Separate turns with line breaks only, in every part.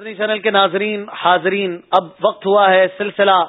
مدنی channel کے ناظرین، حاضرین، اب وقت ہوا ہے سلسلہ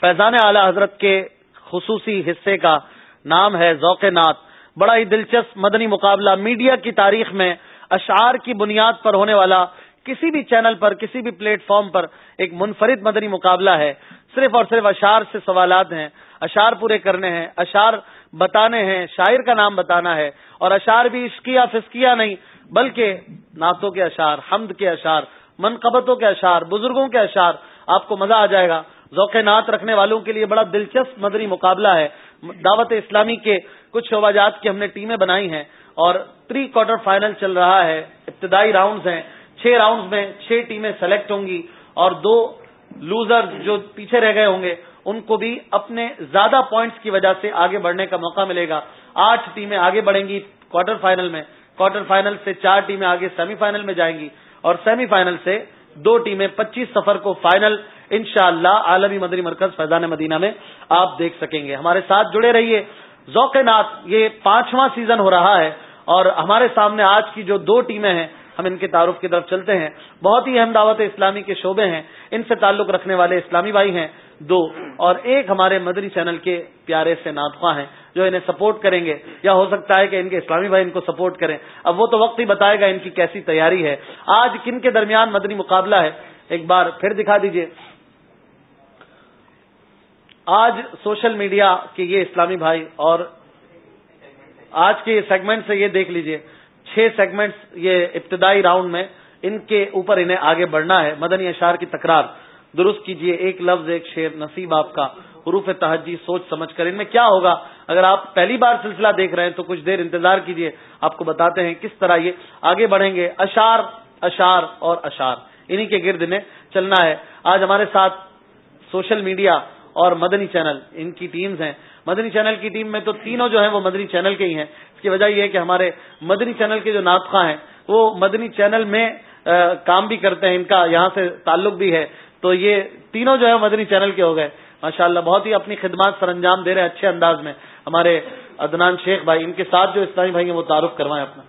فیضان اعلی حضرت کے خصوصی حصے کا، نام ہے ذوق نات بڑا ہی دلچسپ مدنی مقابلہ، میڈیا کی تاریخ میں اشعار کی بنیاد پر ہونے والا کسی بھی چینل پر، کسی بھی پلیٹ فارم پر ایک منفرد مدنی مقابلہ ہے۔ صرف اور صرف اشعار سے سوالات ہیں، اشعار پورے کرنے ہیں، اشعار بتانے ہیں، شاعر کا نام بتانا ہے۔ اور اشعار بھی عشقیہ فسکیہ نہیں، بلکہ نعتوں کے اشعار، حمد کے اشعار۔ منقبتوں کے اشعار، بزرگوں کے اشعار، آپ کو مزہ آ جائے گا۔ ذوق نعت رکھنے والوں کے لیے بڑا دلچسپ مدنی مقابلہ ہے۔ دعوت اسلامی کے کچھ شعبہ جات کی ہم نے ٹیمیں بنائی ہیں اور پری کوارٹر فائنل چل رہا ہے۔ ابتدائی راؤنڈز ہیں۔ چھ راؤنڈز میں چھ ٹیمیں سلیکٹ ہوں گی اور دو لوزر جو پیچھے رہ گئے ہوں گے، ان کو بھی اپنے زیادہ پوائنٹس کی وجہ سے آگے بڑھنے کا موقع ملے گا۔ آٹھ ٹیمیں آگے بڑھیں گی کوارٹر فائنل میں۔ کوارٹر فائنل سے چار ٹیمیں آگے سیمی فائنل میں جائیں گی۔ اور سیمی فائنل سے دو ٹیمیں پچیس سفر کو فائنل انشاءاللہ اللہ عالمی مدری مرکز فیضان مدینہ میں آپ دیکھ سکیں گے۔ ہمارے ساتھ جڑے رہیے۔ ذوق نات یہ پانچواں سیزن ہو رہا ہے اور ہمارے سامنے آج کی جو دو ٹیمیں ہیں، ہم ان کے تعارف کی طرف چلتے ہیں۔ بہت ہی اہم دعوت اسلامی کے شعبے ہیں۔ ان سے تعلق رکھنے والے اسلامی بھائی ہیں۔ دو۔ اور ایک ہمارے مدری چینل کے پیارے سے ناطخواں ہیں جو انہیں سپورٹ کریں گے۔ یا ہو سکتا ہے کہ ان کے اسلامی بھائی ان کو سپورٹ کریں۔ اب وہ تو وقت ہی بتائے گا ان کی کیسی تیاری ہے۔ آج کن کے درمیان مدنی مقابلہ ہے؟ ایک بار پھر دکھا دیجیے آج سوشل میڈیا کے یہ اسلامی بھائی اور آج کے سیگمنٹ سے یہ دیکھ لیجیے۔ چھ سیگمنٹس یہ ابتدائی راؤنڈ میں ان کے اوپر انہیں آگے بڑھنا ہے۔ مدنی اشار کی تکرار۔ درست کیجیے، ایک لفظ، ایک شیر نصیب آپ کا، حروف تہجی، سوچ سمجھ کر، ان میں کیا ہوگا؟ اگر آپ پہلی بار سلسلہ دیکھ رہے ہیں تو کچھ دیر انتظار کیجیے، آپ کو بتاتے ہیں کس طرح یہ آگے بڑھیں گے۔ اشار اشار اور اشار انہی کے گرد انہیں چلنا ہے۔ آج ہمارے ساتھ سوشل میڈیا اور مدنی چینل، ان کی ٹیمز ہیں۔ مدنی چینل کی ٹیم میں تو تینوں جو ہیں وہ مدنی چینل کے ہی ہیں۔ اس کی وجہ یہ ہے کہ ہمارے مدنی چینل کے جو ناطخواں ہیں، وہ مدنی چینل میں کام بھی کرتے ہیں۔ ان کا یہاں سے تعلق بھی ہے۔ تو یہ تینوں جو ہے مدنی چینل کے ہو گئے۔ ماشاء اللہ بہت ہی اپنی خدمات سر انجام دے رہے ہیں اچھے انداز میں۔ ہمارے ادنان شیخ بھائی ان کے ساتھ جو اسلامی بھائی ہیں وہ تعارف کروائیں اپنا۔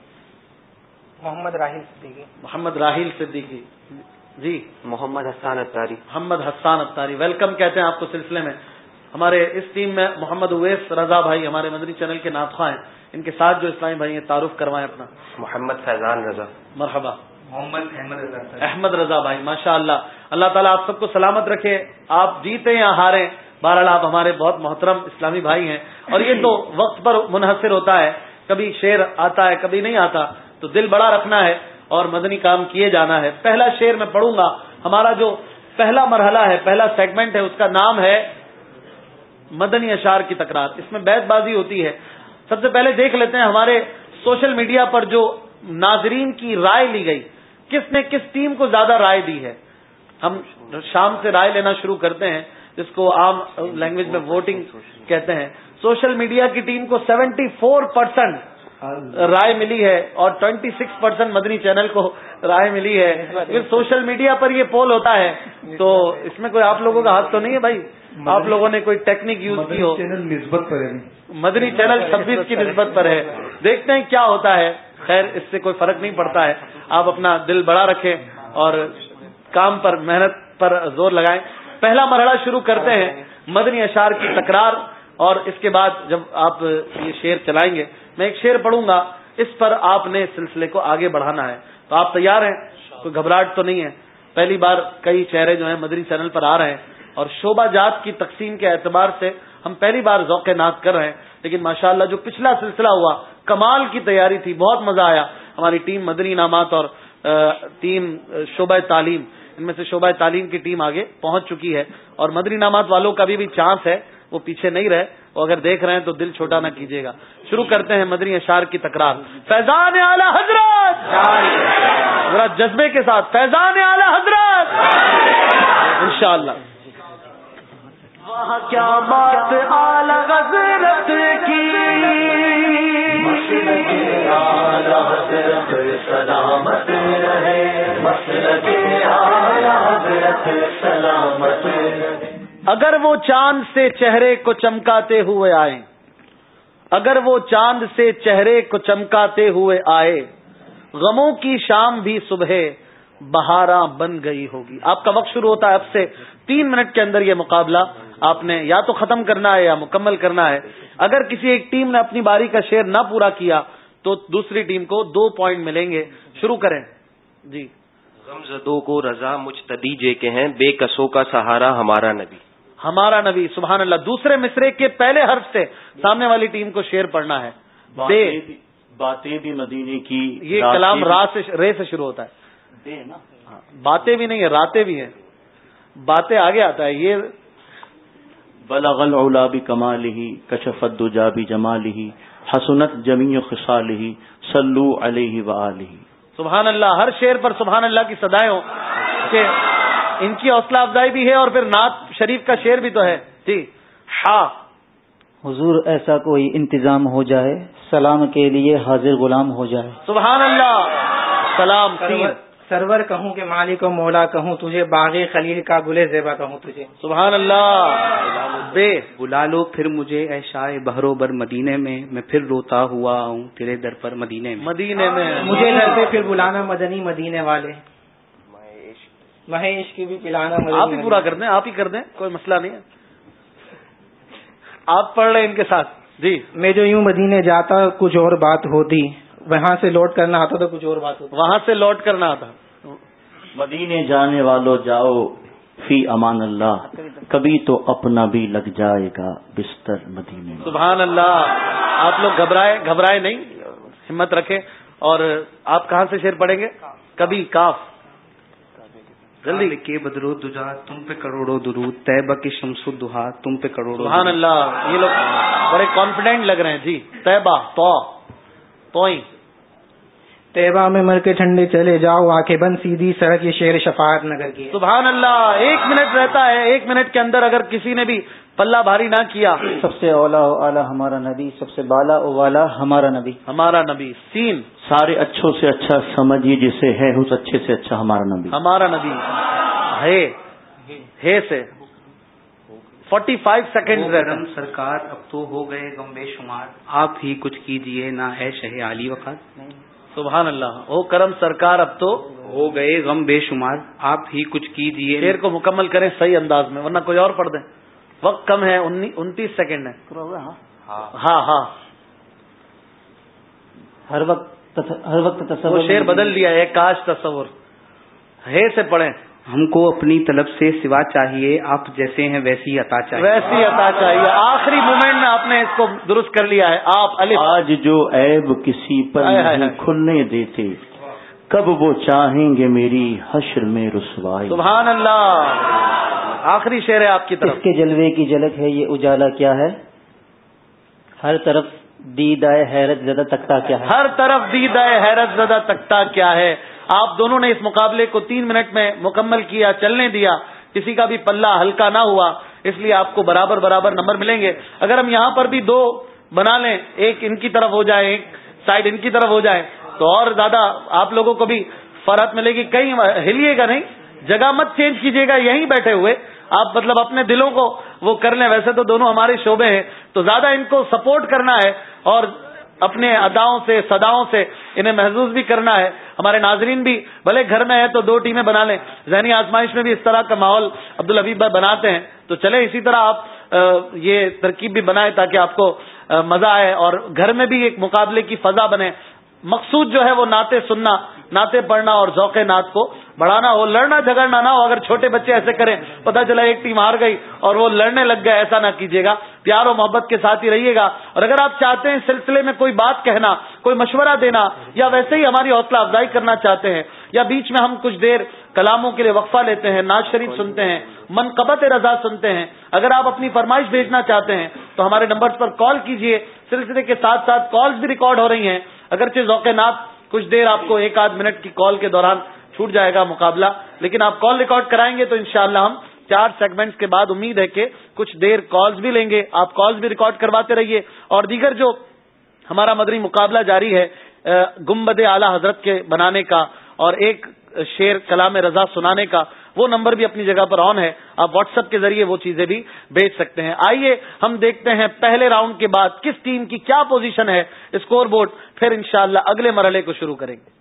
محمد راہیل صدیقی۔
محمد راہیل صدیقی۔ جی۔
محمد حسان اتاری
محمد حسان اتاری ویلکم کہتے ہیں آپ کو سلسلے میں۔ ہمارے اس ٹیم میں محمد اویس رضا بھائی ہمارے مدنی چینل کے ناطخواں ہیں۔ ان کے ساتھ جو اسلامی بھائی ہیں تعارف کروائیں اپنا۔
محمد فیضان رضا۔
مرحبا۔
محمد احمد
رضا احمد رضا بھائی ماشاء اللہ اللہ تعالیٰ آپ سب کو سلامت رکھے۔ آپ جیتے یا ہارے۔ بہرحال آپ ہمارے بہت محترم اسلامی بھائی ہیں۔ اور یہ تو وقت پر منحصر ہوتا ہے۔ کبھی شیر آتا ہے، کبھی نہیں آتا۔ تو دل بڑا رکھنا ہے اور مدنی کام کیے جانا ہے۔ پہلا شیر میں پڑھوں گا۔ ہمارا جو پہلا مرحلہ ہے، پہلا سیگمنٹ ہے، اس کا نام ہے مدنی اشار کی تکرار۔ اس میں بیت بازی ہوتی ہے۔ سب سے پہلے دیکھ لیتے ہیں، ہمارے سوشل میڈیا پر جو ناظرین کی رائے لی گئی۔ کس نے کس ٹیم کو زیادہ رائے دی ہے۔ ہم شام سے رائے لینا شروع کرتے ہیں جس کو عام لینگویج میں ووٹنگ کہتے ہیں۔ سوشل میڈیا کی ٹیم کو سیونٹی فور پرسینٹ رائے ملی ہے اور twenty six percent Madani channel کو رائے ملی ہے۔ پھر سوشل میڈیا پر یہ پول ہوتا ہے تو اس میں کوئی آپ لوگوں کا ہاتھ تو نہیں ہے بھائی؟ آپ لوگوں نے کوئی ٹیکنیک یوز کی ہو۔
نسبت پر
مدنی چینل چھبیس کی نسبت پر ہے۔ دیکھتے ہیں کیا ہوتا ہے۔ خیر، اس سے کوئی فرق نہیں پڑتا ہے۔ آپ اپنا دل بڑا رکھیں اور کام پر، محنت پر زور لگائیں۔ پہلا مرحلہ شروع کرتے ہیں مدنی اشار کی تکرار اور اس کے بعد جب آپ یہ شیر چلائیں گے، میں ایک شیر پڑھوں گا۔ اس پر آپ نے سلسلے کو آگے بڑھانا ہے۔ تو آپ تیار ہیں؟ کوئی گھبراہٹ تو نہیں ہے۔ پہلی بار کئی چہرے جو ہیں مدری چینل پر آ رہے ہیں اور شوبہ جات کی تقسیم کے اعتبار سے ہم پہلی بار ذوق نات کر رہے ہیں۔ لیکن ماشاءاللہ جو پچھلا سلسلہ ہوا کمال کی تیاری تھی، بہت مزہ آیا۔ ہماری ٹیم مدنی انعامات اور ٹیم شعبہ تعلیم، ان میں سے شعبہ تعلیم کی ٹیم آگے پہنچ چکی ہے۔ اور مدنی انعامات والوں کا بھی چانس ہے، وہ پیچھے نہیں رہے۔ وہ اگر دیکھ رہے ہیں تو دل چھوٹا نہ کیجیے گا۔ شروع کرتے ہیں مدنی اشار کی تکرار۔ فیضان اعلی حضرت! ذرا جذبے کے ساتھ۔ فیضان اعلی حضرت! انشاءاللہ۔
کیا بات حضرت کی؟ سلامت رہے سلامت
اگر وہ چاند سے چہرے کو چمکاتے ہوئے آئے، اگر وہ چاند سے چہرے کو چمکاتے ہوئے آئے، غموں کی شام بھی صبح بہارا بن گئی ہوگی۔ آپ کا وقت شروع ہوتا ہے اب سے تین منٹ کے اندر یہ مقابلہ۔ آپ نے یا تو ختم کرنا ہے یا مکمل کرنا ہے۔ اگر کسی ایک ٹیم نے اپنی باری کا شیر نہ پورا کیا تو دوسری ٹیم کو دو پوائنٹ ملیں گے۔ شروع کریں۔ جی۔
غمزدوں کو رضا مجتدی جے کے ہیں بے کسوں کا سہارا ہمارا نبی۔
ہمارا نبی سبحان اللہ۔ دوسرے مصرے کے پہلے حرف سے سامنے والی ٹیم کو شیر پڑھنا ہے۔ بے
باتیں بھی مدینے کی
یہ کلام را سے رے سے شروع ہوتا ہے۔ ہاں، باتیں بھی نہیں ہے راتیں بھی ہیں۔ باتیں آگے آتا ہے۔ یہ
بلغل اولا بھی کمال ہی کشفت جا بھی جمال ہی حسنت جمی خسال ہی سلو علیہ و
سبحان اللہ ہر شیر پر سبحان اللہ کی سدائے ہوں۔ کہ ان کی حوصلہ افزائی بھی ہے اور پھر نعت شریف کا شیر بھی تو ہے۔ جی۔ ہاں
حضور ایسا کوئی انتظام ہو جائے سلام کے لیے حاضر غلام ہو جائے۔
سبحان اللہ سلام
سرور کہوں کہ مالک و مولا کہوں تجھے باغ خلیل کا گلے زیبا کہوں تجھے۔
سبحان اللہ! بے
بلا لو پھر مجھے ایشا بہرو بر مدینے میں میں پھر روتا ہوا ہوں تیرے در پر مدینے میں۔
مدینے میں۔
مجھے گھر پہ پھر بلانا مدنی مدینے والے۔ مہیش۔ کی بھی پلانا
آپ ہی پورا کر دیں آپ ہی کر دیں کوئی مسئلہ نہیں ہے۔ آپ پڑھ رہے ان کے ساتھ۔ جی۔
میں جو یوں مدینے جاتا کچھ اور بات ہوتی۔ وہاں سے لوٹ کرنا آتا تو کچھ اور بات ہوتی۔
وہاں سے لوٹ کرنا آتا۔
مدینے جانے والوں جاؤ فی امان اللہ۔ کبھی تو اپنا بھی لگ جائے گا بستر مدینے
سبحان اللہ۔ آپ لوگ گھبرائے گھبرائے نہیں ہمت رکھے اور آپ کہاں سے شیر پڑیں گے؟ کبھی کاف۔
جلدی۔ کے بدرو دجا تم پہ کروڑوں درود۔ طیبہ کی شمس دہا تم پہ کروڑوں
سبحان اللہ۔ یہ لوگ بڑے کانفیڈینٹ لگ رہے ہیں۔ جی طیبہ تو توئیں
طیبہ میں مر کے ٹھنڈے چلے جاؤ آ کے بند سیدھی سڑک یہ شیر شفاعت نگر کی
سبحان اللہ ایک منٹ رہتا ہے ایک منٹ کے اندر اگر کسی نے بھی پلہ بھاری نہ کیا۔
سب سے اولا اعلیٰ ہمارا نبی سب سے بالا والا ہمارا نبی۔
ہمارا نبی سین۔
سارے اچھوں سے اچھا سمجھیے جسے ہے اس اچھے سے اچھا ہمارا نبی۔
ہمارا نبی۔ ہے ہے سے۔ فورٹی فائیو سیکنڈ
سرکار اب تو ہو گئے گم بے شمار۔ آپ ہی کچھ کیجیے نہ ہے شہ علی وقت
سبحان اللہ۔ او کرم سرکار اب تو
ہو گئے غم بے شمار۔ آپ ہی کچھ کیجیے۔
شیر کو مکمل کریں صحیح انداز میں ورنہ کوئی اور پڑھ دیں۔ وقت کم ہے انتیس سیکنڈ ہے۔ ہاں ہاں۔
ہر وقت ہر وقت تصور
شیر بدل دیا ہے کاش تصور۔ ہے سے پڑھیں۔
ہم کو اپنی طلب سے سوا چاہیے آپ جیسے ہیں ویسی عطا چاہیے۔
ویسی عطا چاہیے۔ آخری مومنٹ میں آپ نے اس کو درست کر لیا ہے۔ آپ
آج جو عیب کسی پر کھلنے دیتے کب وہ چاہیں گے میری حشر میں رسوائی؟
سبحان اللہ۔ آخری شعر ہے آپ کی طرف۔
کے جلوے کی جھلک ہے یہ اجالا کیا ہے؟ ہر طرف دید آئے حیرت زدہ تختہ کیا ہے؟
ہر طرف دید آئے حیرت زدہ تختہ کیا ہے؟ آپ دونوں نے اس مقابلے کو تین منٹ میں مکمل کیا، چلنے دیا، کسی کا بھی پلہ ہلکا نہ ہوا، اس لیے آپ کو برابر برابر نمبر ملیں گے۔ اگر ہم یہاں پر بھی دو بنا لیں، ایک ان کی طرف ہو جائے، ایک سائڈ ان کی طرف ہو جائے، تو اور زیادہ آپ لوگوں کو بھی فرحت ملے گی۔ کہیں ہلیے گا نہیں، جگہ مت چینج کیجیے گا، یہیں بیٹھے ہوئے۔ آپ مطلب اپنے دلوں کو وہ کر لیں۔ ویسے تو دونوں ہمارے شعبے ہیں، تو زیادہ ان کو سپورٹ کرنا ہے اور اپنے اداؤں سے سداؤں سے انہیں محسوس بھی کرنا ہے۔ ہمارے ناظرین بھی بھلے گھر میں ہے تو دو ٹیمیں بنا لیں۔ ذہنی آزمائش میں بھی اس طرح کا ماحول عبد الحبیب بھائی بناتے ہیں۔ تو چلے اسی طرح آپ یہ ترکیب بھی بنائیں تاکہ آپ کو مزہ آئے اور گھر میں بھی ایک مقابلے کی فضا بنے۔ مقصود جو ہے وہ ناطے سننا۔ ناطے پڑھنا اور ذوق نعت کو بڑھانا ہو لڑنا، جھگڑنا نہ ہو، اگر چھوٹے بچے ایسے کریں پتا چلا ایک ٹیم ہار گئی اور وہ لڑنے لگ گئے، ایسا نہ کیجیے گا۔ پیار و محبت کے ساتھ ہی رہیے گا۔ اور اگر آپ چاہتے ہیں سلسلے میں کوئی بات کہنا، کوئی مشورہ دینا، یا ویسے ہی ہماری حوصلہ افزائی کرنا چاہتے ہیں، یا بیچ میں ہم کچھ دیر کلاموں کے لیے وقفہ لیتے ہیں ناز شریف سنتے ہیں، منقبت رضا سنتے ہیں، اگر آپ اپنی فرمائش بھیجنا چاہتے ہیں، تو ہمارے نمبر پر کال کیجیے سلسلے کے ساتھ ساتھ کالز بھی ریکارڈ ہو رہی ہیں۔ اگرچہ ذوق نات کچھ دیر آپ کو ایک آدھ منٹ کی کال کے دوران چھوٹ جائے گا مقابلہ، لیکن آپ کال ریکارڈ کرائیں گے تو انشاءاللہ ہم چار سیگمنٹس کے بعد امید ہے کہ کچھ دیر کالز بھی لیں گے۔ آپ کالز بھی ریکارڈ کرواتے رہیے۔ اور دیگر جو ہمارا مدری مقابلہ جاری ہے گمبد اعلی حضرت کے بنانے کا اور ایک شیر کلام رضا سنانے کا وہ نمبر بھی اپنی جگہ پر آن ہے۔ آپ واٹس ایپ کے ذریعے وہ چیزیں بھی بھیج سکتے ہیں۔ آئیے ہم دیکھتے ہیں پہلے راؤنڈ کے بعد کس ٹیم کی کیا پوزیشن ہے اسکور بورڈ پھر انشاءاللہ اگلے مرحلے کو شروع کریں گے۔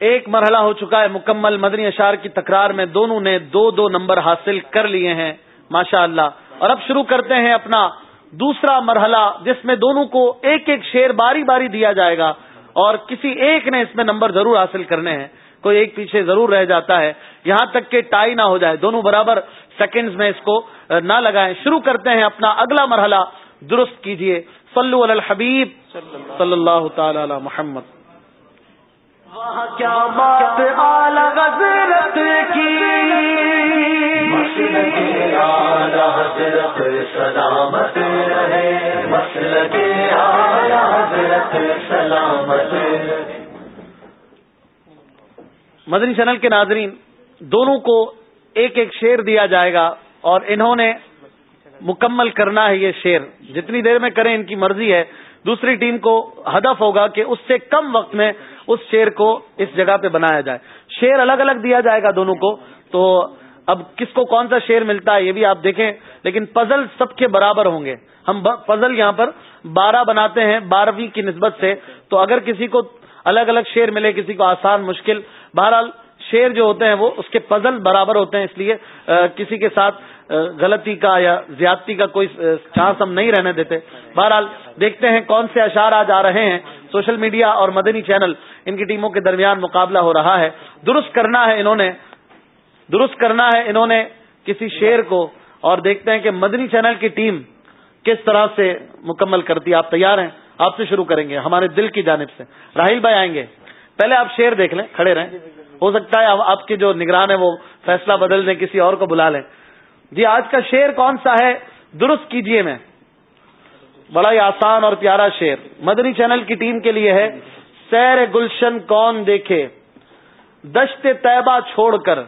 ایک مرحلہ ہو چکا ہے، مکمل مدنی اشار کی تکرار میں دونوں نے دو دو نمبر حاصل کر لیے ہیں ماشاء اللہ اور اب شروع کرتے ہیں اپنا دوسرا مرحلہ، جس میں دونوں کو ایک ایک شیر باری باری دیا جائے گا اور کسی ایک نے اس میں نمبر ضرور حاصل کرنے ہیں۔ کوئی ایک پیچھے ضرور رہ جاتا ہے یہاں تک کہ ٹائی نہ ہو جائے۔ دونوں برابر سیکنڈز میں اس کو نہ لگائیں۔ شروع کرتے ہیں اپنا اگلا مرحلہ۔ درست کیجیے صلو علی الحبیب۔ صلی اللہ تعالی علی محمد۔
کیا بات حضرت کی؟ سلامت رہے۔ حضرت سلامت
مدنی چینل کے ناظرین، دونوں کو ایک ایک شیر دیا جائے گا اور انہوں نے مکمل کرنا ہے یہ شیر جتنی دیر میں کریں ان کی مرضی ہے، دوسری ٹیم کو ہدف ہوگا کہ اس سے کم وقت میں اس شیر کو اس جگہ پہ بنایا جائے۔ شیر الگ الگ دیا جائے گا دونوں کو۔ تو اب کس کو کون سا شیر ملتا ہے یہ بھی آپ دیکھیں، لیکن پزل سب کے برابر ہوں گے۔ ہم پزل یہاں پر بارہ بناتے ہیں بارہویں کی نسبت سے۔ تو اگر کسی کو الگ الگ شیر ملے، کسی کو آسان، مشکل بہرحال شیر جو ہوتے ہیں وہ اس کے پزل برابر ہوتے ہیں، اس لیے کسی کے ساتھ غلطی کا یا زیادتی کا کوئی چانس ہم نہیں رہنے دیتے۔ بہرحال دیکھتے ہیں کون سے اشار آج آ رہے ہیں۔ سوشل میڈیا اور مدنی چینل ان کی ٹیموں کے درمیان مقابلہ ہو رہا ہے۔ درست کرنا ہے انہوں نے، درست کرنا ہے انہوں نے کسی شیر کو۔ اور دیکھتے ہیں کہ مدنی چینل کی ٹیم کس طرح سے مکمل کرتی ہے۔ آپ تیار ہیں؟ آپ سے شروع کریں گے ہمارے دل کی جانب سے۔ راہیل بھائی آئیں گے۔ پہلے آپ شیر دیکھ لیں، کھڑے رہیں۔ ہو سکتا ہے آپ کے جو نگران ہے وہ فیصلہ بدل دیں، کسی اور کو بلا لیں۔ جی آج کا شیر کون سا ہے؟ درست کیجیے میں۔ بڑا ہی آسان اور پیارا شیر مدنی چینل کی ٹیم کے لیے ہے۔ سیر گلشن کون دیکھے؟ دشت طیبہ چھوڑ کر۔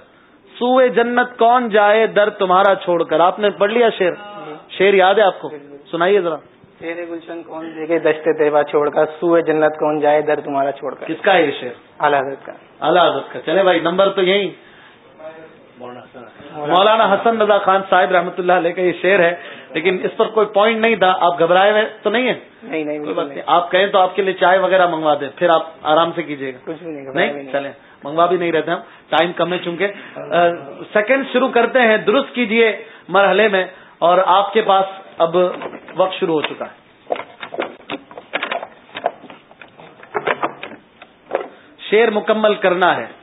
سوئے جنت کون جائے؟ در تمہارا چھوڑ کر۔ آپ نے پڑھ لیا شیر شیر یاد ہے آپ کو؟ سنائیے ذرا۔
سیر گلشن کون دیکھے دشت طیبہ چھوڑ کر سوئے جنت کون جائے در تمہارا چھوڑ کر۔
کس کا یہ شیر
اعلیٰ حضرت کا۔
اعلیٰ حضرت کا۔ چلے بھائی نمبر تو یہی۔ مولانا حسن رضا خان صاحب رحمۃ اللہ علیہ کا یہ شعر ہے لیکن اس پر کوئی پوائنٹ نہیں تھا آپ گھبرائے ہوئے تو نہیں ہے؟
نہیں نہیں
آپ کہیں تو آپ کے لیے چائے وغیرہ منگوا دیں پھر آپ آرام سے کیجیے گا۔
کچھ بھی
نہیں چلیں منگوا بھی نہیں رہتے ہم ٹائم کم ہے چونکہ۔ سیکنڈ شروع کرتے ہیں درست کیجیے مرحلے میں اور آپ کے پاس اب وقت شروع ہو چکا ہے۔ شیر مکمل کرنا ہے۔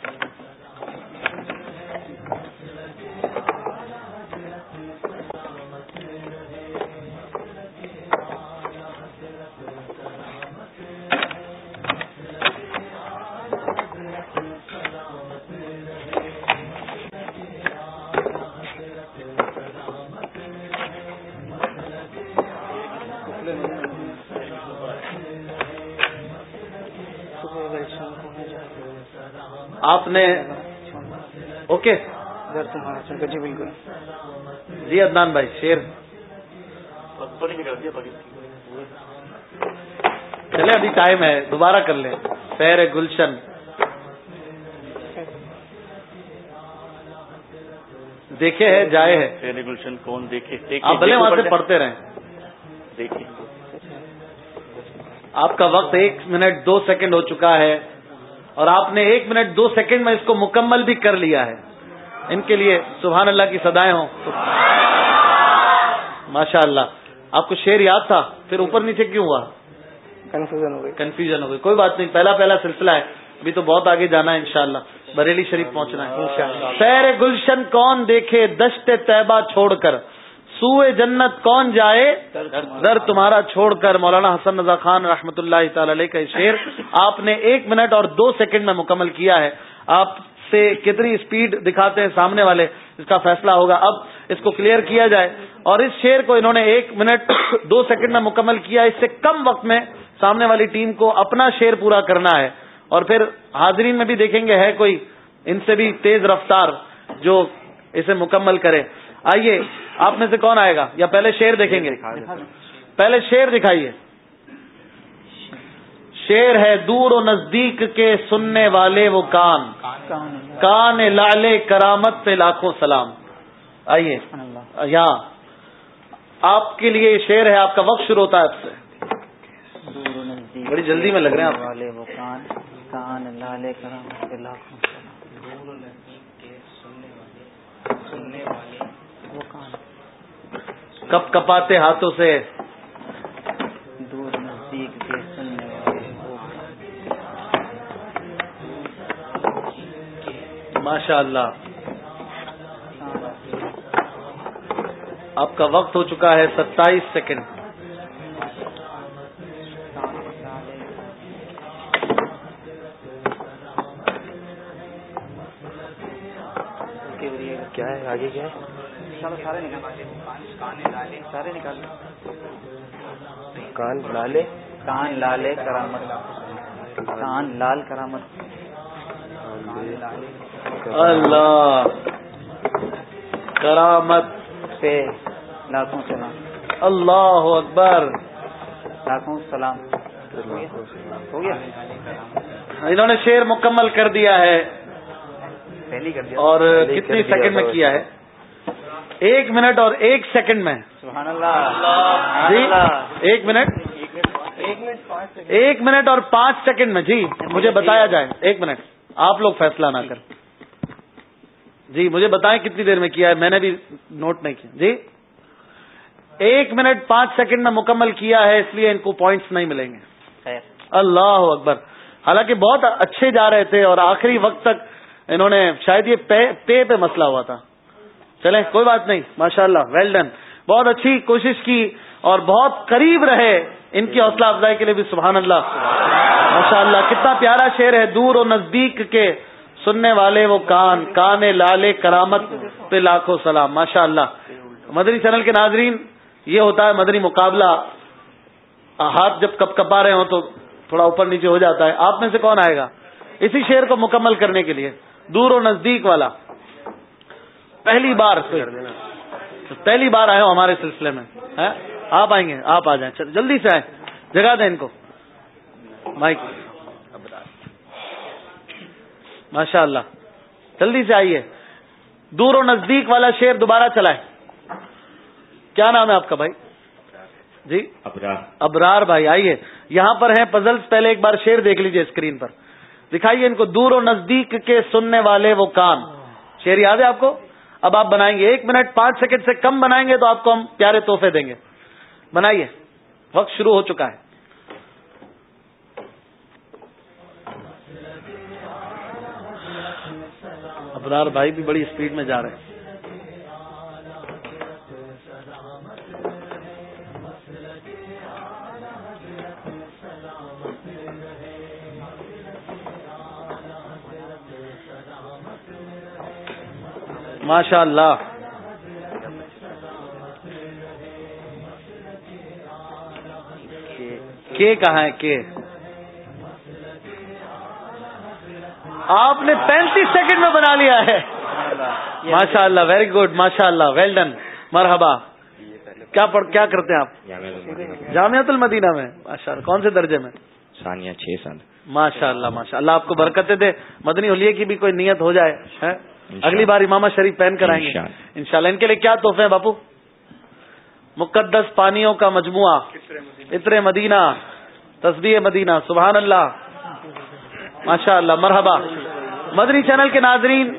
جی
عدنان بھائی شیر۔ چلے ابھی ٹائم ہے دوبارہ کر لیں۔ سیر گلشن۔ دیکھے ہے جائے ہے
سیر گلشن کون دیکھے؟
آپ بھلے وہاں سے پڑھتے رہیں۔
دیکھیے
آپ کا وقت ایک منٹ دو سیکنڈ ہو چکا ہے اور آپ نے ایک منٹ دو سیکنڈ میں اس کو مکمل بھی کر لیا ہے۔ ان کے لیے سبحان اللہ کی سدائے ہوں۔ ماشاء اللہ۔ آپ کو شیر یاد تھا پھر اوپر نیچے کیوں ہوا؟
کنفیوژن ہو گئی۔
کنفیوژن ہو گئی۔ کوئی بات نہیں پہلا پہلا سلسلہ ہے۔ ابھی تو بہت آگے جانا ہے انشاءاللہ۔ بریلی شریف پہنچنا ہے۔ سیر گلشن کون دیکھے دشت طیبہ چھوڑ کر؟ سوئے جنت کون جائے؟ در تمہارا چھوڑ کر۔ مولانا حسن رضا خان رحمۃ اللہ تعالی علیہ کا شعر آپ نے ایک منٹ اور دو سیکنڈ میں مکمل کیا ہے۔ آپ سے کتنی اسپیڈ دکھاتے ہیں سامنے والے اس کا فیصلہ ہوگا۔ اب اس کو کلیئر کیا جائے۔ اور اس شعر کو انہوں نے ایک منٹ دو سیکنڈ میں مکمل کیا۔ اس سے کم وقت میں سامنے والی ٹیم کو اپنا شعر پورا کرنا ہے۔ اور پھر حاضرین میں بھی دیکھیں گے ہے کوئی ان سے بھی تیز رفتار جو اسے مکمل کرے۔ آئیے آپ میں سے کون آئے گا؟ یا پہلے شیر دیکھیں گے؟ پہلے شیر دکھائیے۔ شیر ہے دور و نزدیک کے سننے والے وہ کان۔ کان۔ لالے کرامت پہ لاکھوں سلام۔ آئیے۔ یہاں آپ کے لیے شیر ہے آپ کا وقت شروع ہوتا ہے آپ سے۔ بڑی جلدی میں لگ رہے ہیں آپ۔
کان۔ لالے کرامت پہ لاکھوں سلام۔ وہ کان۔
کپ کپاتے ہاتھوں سے۔ ماشاء اللہ آپ کا وقت ہو چکا ہے ستائیس سیکنڈ۔
کیا ہے؟ آگے کیا ہے؟
سارے نکال
کان لالے
کان لالے کرامت۔ کان لال کرامت۔
اللہ۔ کرامت
پہ لاکھوں سلام۔
اللہ اکبر۔
لاکھوں سلام۔ ہو گیا؟
انہوں نے شیر مکمل کر دیا ہے۔
پہلی کر دیا۔
اور کتنی سیکنڈ میں کیا ہے؟ ایک منٹ اور ایک سیکنڈ میں۔
سبحان اللہ۔
جی ایک منٹ۔ ایک منٹ اور پانچ سیکنڈ میں۔ جی مجھے بتایا جائے۔ ایک منٹ۔ آپ لوگ فیصلہ نہ کر جی مجھے بتائیں کتنی دیر میں کیا ہے؟ میں نے بھی نوٹ نہیں کیا۔ جی؟ ایک منٹ پانچ سیکنڈ میں مکمل کیا ہے اس لیے ان کو پوائنٹس نہیں ملیں گے۔
خیر۔
اللہ اکبر۔ حالانکہ بہت اچھے جا رہے تھے اور آخری وقت تک انہوں نے شاید یہ پے پے پہ مسئلہ ہوا تھا۔ چلیں کوئی بات نہیں۔ ماشاء اللہ ویل ڈن بہت اچھی کوشش کی اور بہت قریب رہے ان کی حوصلہ افزائی کے لیے بھی سبحان اللہ۔ ماشاء اللہ کتنا پیارا شعر ہے دور و نزدیک کے سننے والے وہ کان کان لالے کرامت پہ لاکھوں سلام ماشاء اللہ مدنی چینل کے ناظرین، یہ ہوتا ہے مدنی مقابلہ۔ ہاتھ جب کپ کپا رہے ہوں تو تھوڑا اوپر نیچے ہو جاتا ہے۔ آپ میں سے کون آئے گا؟ اسی شعر کو مکمل کرنے کے لیے۔ دور و نزدیک والا۔ پہلی بار پہلی بار آئے ہو ہمارے سلسلے میں۔ آپ آئیں گے، آپ آ جائیں۔ جلدی سے آئیں۔ جگہ دیں ان کو۔ مائک۔ ماشاء اللہ جلدی سے آئیے۔ دور و نزدیک والا شیر دوبارہ چلائے کیا نام ہے آپ کا بھائی؟ جی؟ ابرار۔ بھائی آئیے۔ یہاں پر ہیں پزلس پہلے ایک بار شیر دیکھ لیجیے اسکرین پر۔ دکھائیے ان کو دور و نزدیک کے سننے والے وہ کان۔ شیر یاد ہے آپ کو؟ اب آپ بنائیں گے۔ ایک منٹ پانچ سیکنڈ سے کم بنائیں گے تو آپ کو ہم پیارے تحفے دیں گے۔ بنائیے۔ وقت شروع ہو چکا ہے۔ ابرار بھائی بھی بڑی اسپیڈ میں جا رہے ہیں۔ ماشاء اللہ کے کہاں ہے کے؟ آپ نے پینتیس سیکنڈ میں بنا لیا ہے۔ ماشاء اللہ ویری گڈ ماشاء اللہ ویل ڈن مرحبا۔ کیا کیا کرتے ہیں آپ؟ جامعت المدینہ میں ماشاء اللہ کون سے درجے میں؟
ثانیہ چھ سال
ماشاء اللہ ماشاء اللہ آپ کو برکتیں دے۔ مدنی ہولیے کی بھی کوئی نیت ہو جائے؟ اگلی بار امامہ شریف پہن کر آئیں گے۔ انشاءاللہ۔ ان کے لیے کیا تحفے ہیں باپو؟ مقدس پانیوں کا مجموعہ عطر مدینہ تصبیح مدینہ سبحان اللہ۔ ماشاء اللہ مرحبا۔ مدنی چینل کے ناظرین،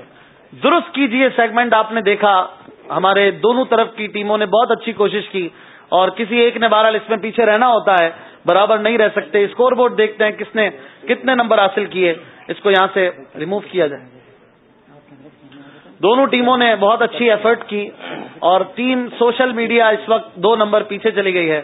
درست کیجیے سیگمنٹ آپ نے دیکھا۔ ہمارے دونوں طرف کی ٹیموں نے بہت اچھی کوشش کی اور کسی ایک نے بہرحال اس میں پیچھے رہنا ہوتا ہے، برابر نہیں رہ سکتے۔ اسکور بورڈ دیکھتے ہیں کس نے کتنے نمبر حاصل کیے۔ اس کو یہاں سے ریموو کیا جائے۔ دونوں ٹیموں نے بہت اچھی ایفرٹ کی اور ٹیم سوشل میڈیا اس وقت دو نمبر پیچھے چلی گئی ہے۔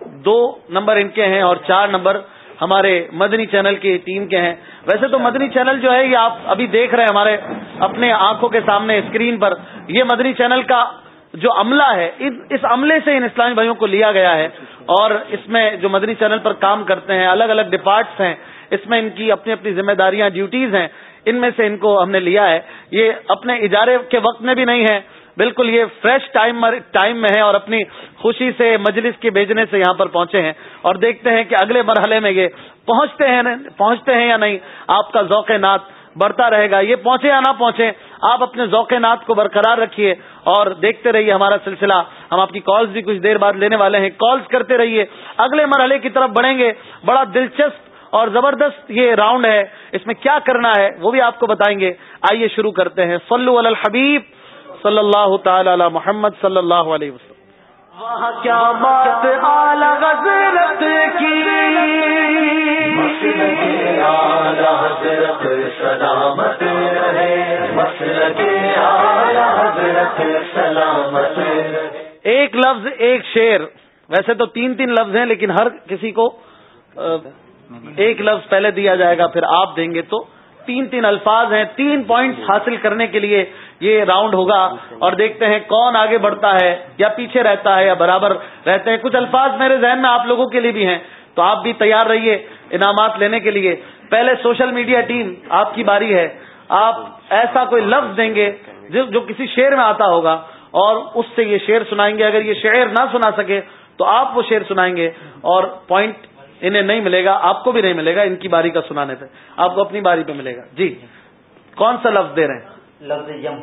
دو نمبر ان کے ہیں اور چار نمبر ہمارے مدنی چینل کی ٹیم کے ہیں۔ ویسے تو مدنی چینل جو ہے یہ آپ ابھی دیکھ رہے ہیں ہمارے اپنے آنکھوں کے سامنے اسکرین پر، یہ مدنی چینل کا جو عملہ ہے، اس عملے سے ان اسلامی بھائیوں کو لیا گیا ہے۔ اور اس میں جو مدنی چینل پر کام کرتے ہیں، الگ الگ ڈپارٹس ہیں، اس میں ان کی اپنی اپنی ذمہ داریاں ڈیوٹیز ہیں، ان میں سے ان کو ہم نے لیا ہے۔ یہ اپنے اجارے کے وقت میں بھی نہیں ہے۔ بالکل یہ فریش ٹائم ٹائم میں ہے اور اپنی خوشی سے مجلس کے بھیجنے سے یہاں پر پہنچے ہیں اور دیکھتے ہیں کہ اگلے مرحلے میں یہ پہنچتے ہیں پہنچتے ہیں یا نہیں؟ آپ کا ذوق نات بڑھتا رہے گا۔ یہ پہنچے یا نہ پہنچے، آپ اپنے ذوق نات کو برقرار رکھیے اور دیکھتے رہیے ہمارا سلسلہ۔ ہم آپ کی کالز بھی کچھ دیر بعد لینے والے ہیں۔ کالز کرتے رہیے۔ اگلے مرحلے کی طرف بڑھیں گے۔ بڑا دلچسپ اور زبردست یہ راؤنڈ ہے۔ اس میں کیا کرنا ہے وہ بھی آپ کو بتائیں گے۔ آئیے شروع کرتے ہیں۔ صلو علی الحبیب۔ صلی اللہ تعالی علی محمد صلی اللہ علیہ وسلم۔
وہاں کیا بات اعلی حضرت کی؟ اعلی حضرت سلامت رہے۔ مسلک اعلی حضرت سلامت
ایک لفظ ایک شعر۔ ویسے تو تین تین لفظ ہیں لیکن ہر کسی کو ایک لفظ پہلے دیا جائے گا پھر آپ دیں گے تو تین تین الفاظ ہیں۔ تین پوائنٹس حاصل کرنے کے لیے یہ راؤنڈ ہوگا اور دیکھتے ہیں کون آگے بڑھتا ہے یا پیچھے رہتا ہے یا برابر رہتے ہیں۔ کچھ الفاظ میرے ذہن میں آپ لوگوں کے لیے بھی ہیں۔ تو آپ بھی تیار رہیے انعامات لینے کے لیے۔ پہلے سوشل میڈیا ٹیم آپ کی باری ہے۔ آپ ایسا کوئی لفظ دیں گے جو کسی شعر میں آتا ہوگا اور اس سے یہ شعر سنائیں گے۔ اگر یہ شعر نہ سنا سکے تو آپ وہ شعر سنائیں گے اور پوائنٹ انہیں نہیں ملے گا، آپ کو بھی نہیں ملے گا ان کی باری کا سنانے پہ آپ کو اپنی باری پہ ملے گا۔ جی کون سا لفظ دے رہے ہیں؟
لفظ یم.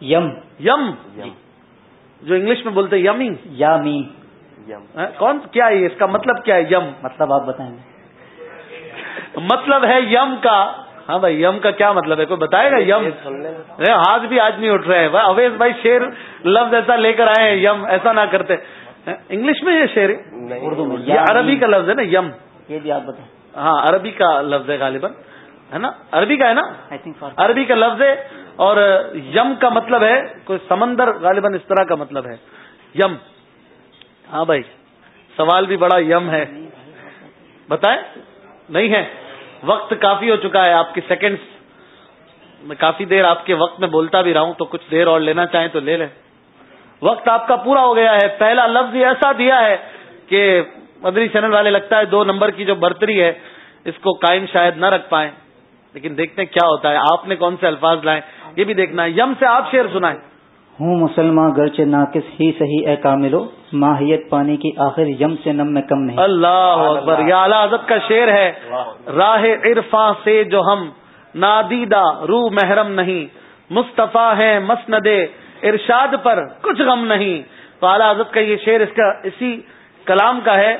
یم.
یم. جو انگلش میں بولتے یمی
یا می
کون؟ کیا ہے اس کا مطلب؟ کیا ہے یم؟
مطلب آپ بتائیں
مطلب ہے یم کا. ہاں بھائی یم کا کیا مطلب ہے؟ کوئی بتائے گا یم؟ ہاتھ بھی آج نہیں اٹھ رہے ہیں۔ اویز بھائی شیر لفظ ایسا لے کر آئے ہیں یم ایسا نہ کرتے۔ انگلش میں یہ شعر
اردو میں۔
یہ عربی کا لفظ ہے نا یم۔
یہ بھی آپ بتائیں۔
ہاں عربی کا لفظ ہے غالباً ہے نا؟ عربی کا ہے نا؟ عربی کا لفظ ہے اور یم کا مطلب ہے کوئی سمندر غالباً اس طرح کا مطلب ہے۔ یم۔ ہاں بھائی، سوال بھی بڑا یم ہے۔ بتائیں؟ نہیں ہے۔ وقت کافی ہو چکا ہے۔ آپ کی سیکنڈز میں کافی دیر آپ کے وقت میں بولتا بھی رہا ہوں، تو کچھ دیر اور لینا چاہیں تو لے لیں۔ وقت آپ کا پورا ہو گیا ہے۔ پہلا لفظ ایسا دیا ہے کہ مدری چینل والے لگتا ہے دو نمبر کی جو برتری ہے، اس کو قائم شاید نہ رکھ پائیں۔ لیکن دیکھتے ہیں کیا ہوتا ہے۔ آپ نے کون سے الفاظ لائے؟ یہ بھی دیکھنا ہے۔ یم سے آپ شعر سنائیں۔
ہوں مسلمان گرچہ ناقص ہی صحیح اے کاملو ماہیت پانی کی آخر یم سے نم میں کم نہیں۔
اللہ اکبر یا اعلی حضرت کا شعر ہے۔ راہ عرفاں سے جو ہم نادیدہ رو محرم نہیں مصطفیٰ ہے مسند ارشاد پر کچھ غم نہیں۔ تو اعلی حضرت کا یہ شعر اس کا اسی کلام کا ہے۔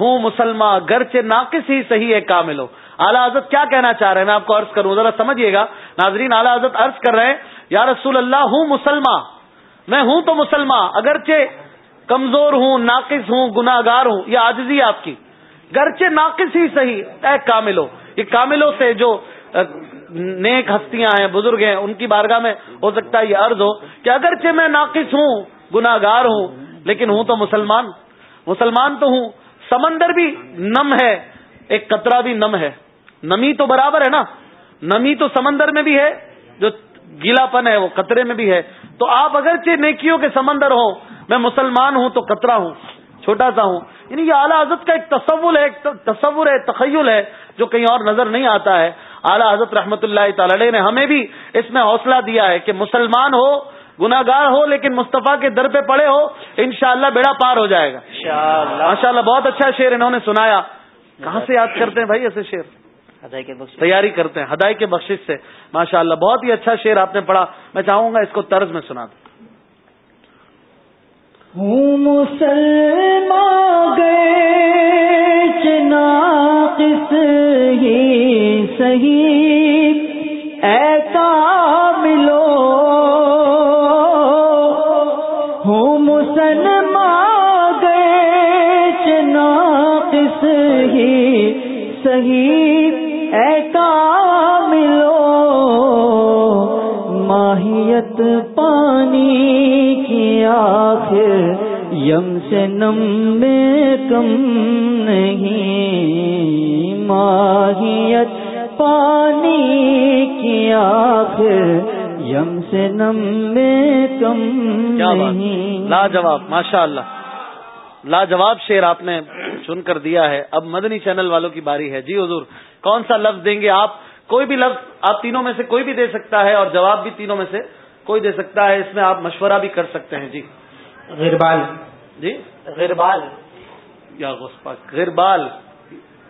ہوں مسلمان گرچہ ناقص ہی صحیح ہے کاملو اعلیٰ حضرت کیا کہنا چاہ رہے ہیں؟ میں آپ کو عرض کروں، ذرا سمجھیے گا۔ ناظرین، اعلیٰ حضرت عرض کر رہے ہیں، یا رسول اللہ، ہوں مسلمان میں ہوں تو مسلمان اگرچہ کمزور ہوں، ناقص ہوں گناگار ہوں، یہ آجزی آپ کی۔ گرچہ ناقص ہی صحیح، اے کاملو، یہ کاملوں سے جو نیک ہستیاں ہیں، بزرگ ہیں، ان کی بارگاہ میں ہو سکتا ہے یہ عرض ہو کہ اگرچہ میں ناقص ہوں گناگار ہوں، لیکن ہوں تو مسلمان۔ مسلمان تو ہوں، سمندر بھی نم ہے، ایک قطرہ بھی نم ہے۔ نمی تو برابر ہے نا؟ نمی تو سمندر میں بھی ہے جو گیلا پن ہے وہ قطرے میں بھی ہے۔ تو آپ اگرچہ نیکیوں کے سمندر ہو میں مسلمان ہوں تو قطرہ ہوں چھوٹا سا ہوں۔ یعنی یہ اعلیٰ حضرت کا ایک تصور ہے ایک تصور ہے تخیل ہے جو کہیں اور نظر نہیں آتا ہے۔ اعلیٰ حضرت رحمت اللہ تعالی نے ہمیں بھی اس میں حوصلہ دیا ہے کہ مسلمان ہو گناگار ہو لیکن مصطفیٰ کے در پہ پڑے ہو انشاءاللہ بیڑا پار ہو جائے گا۔ ماشاء اللہ بہت اچھا شعر انہوں نے سنایا۔ کہاں سے یاد کرتے ہیں بھائی ایسے شعر؟ تیاری کرتے ہیں ہدائی کے بخش سے۔ ماشاء اللہ بہت ہی اچھا شعر آپ نے پڑھا۔ میں چاہوں گا اس کو طرز میں سنا دوں۔
ہی صحیح۔ ایسا ماہیت پانی کی آخر یم سے نم میں کم نہیں۔ ماہیت پانی کی آخر یم سے نم میں کم نہیں۔
لاجواب ماشاء اللہ لاجواب شیر آپ نے چن کر دیا ہے۔ اب مدنی چینل والوں کی باری ہے۔ جی حضور کون سا لفظ دیں گے آپ؟ کوئی بھی لفظ آپ تینوں میں سے کوئی بھی دے سکتا ہے اور جواب بھی تینوں میں سے کوئی دے سکتا ہے اس میں آپ مشورہ بھی کر سکتے ہیں جی۔
غربال۔
جی؟
غربال۔
یا غربال۔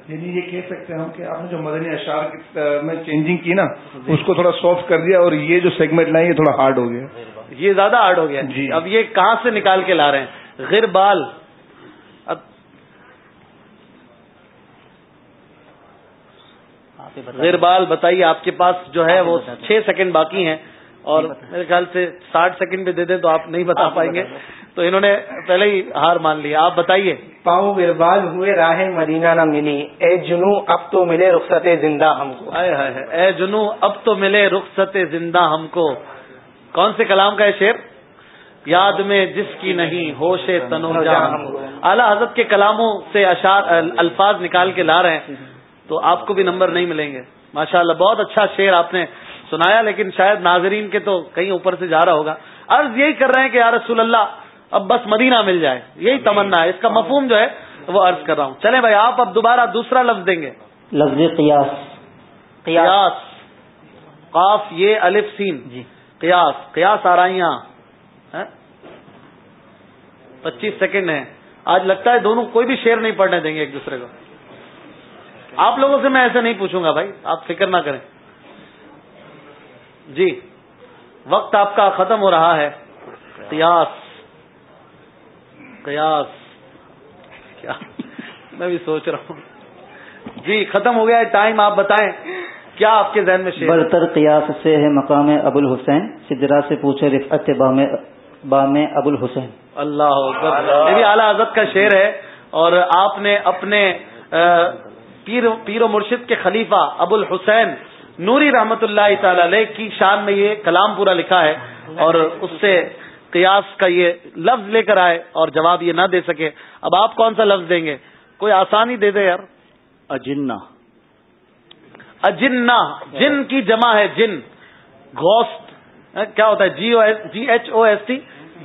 یعنی یہ کہہ سکتے ہیں ہم کہ آپ نے جو مدنی اشار میں چینجنگ کی نا اس کو تھوڑا سافٹ کر دیا اور یہ جو سیگمنٹ لائیں یہ تھوڑا ہارڈ ہو گیا۔
یہ زیادہ ہارڈ ہو گیا۔
جی۔
اب یہ کہاں سے نکال کے لا رہے ہیں؟ غربال اب
پہ بتا
غیربال بتائیے آپ کے پاس جو ہے وہ چھ سیکنڈ باقی ہیں اور میرے خیال سے ساٹھ سیکنڈ بھی دے دیں تو آپ نہیں بتا پائیں گے۔ تو انہوں نے پہلے ہی ہار مان لیا آپ بتائیے۔
پاؤں بربال ہوئے راہ مدینہ نہ ملی۔ اے جنو اب تو ملے رخصت زندہ ہم کو۔
اے جنو اب تو ملے رخصت زندہ ہم کو۔ کون سے کلام کا ہے شعر؟ یاد میں جس کی نہیں ہوش تنو جہاں ہم کو۔ اعلیٰ حضرت کے کلاموں سے اشار الفاظ نکال کے لا رہے ہیں۔ تو آپ کو بھی نمبر نہیں ملیں گے۔ ماشاء اللہ بہت اچھا شعر آپ نے سنایا لیکن شاید ناظرین کے تو کہیں اوپر سے جا رہا ہوگا۔ عرض یہی کر رہے ہیں کہ یا رسول اللہ اب بس مدینہ مل جائے۔ یہی تمنا ہے۔ اس کا مفہوم جو ہے وہ عرض کر رہا ہوں۔ چلیں بھائی آپ اب دوبارہ دوسرا لفظ دیں گے۔
لفظ قیاس۔
قیاس۔ قاف یہ الف سین۔
جی۔
قیاس۔ قیاس آ رہا ہے یہاں۔ پچیس سیکنڈ ہے آج لگتا ہے دونوں کوئی بھی شیر نہیں پڑھنے دیں گے ایک دوسرے کو۔ آپ لوگوں سے میں ایسے نہیں پوچھوں گا بھائی آپ فکر نہ کریں۔ جی وقت آپ کا ختم ہو رہا ہے۔ قیاس۔ قیاس۔ کیا؟ میں بھی سوچ رہا ہوں۔ جی ختم ہو گیا ہے۔ ٹائم آپ بتائیں کیا آپ کے ذہن میں شیر
برتر قیاس سے ہے مقام ابو الحسین سدرا سے پوچھے رفعت بام بام ابو الحسین
اللہ یہ بھی اعلیٰ حضرت کا شعر ہے اور آپ نے اپنے پیر پیر و مرشد کے خلیفہ ابو الحسین نوری رحمت اللہ تعالی علیہ کی شان میں یہ کلام پورا لکھا ہے اور اس سے قیاس کا یہ لفظ لے کر آئے اور جواب یہ نہ دے سکے۔ اب آپ کون سا لفظ دیں گے؟ کوئی آسانی دے دے یار۔
اجنا
اجنا جن کی جمع ہے جن۔ گوشت کیا ہوتا ہے؟ G O S G H O S T?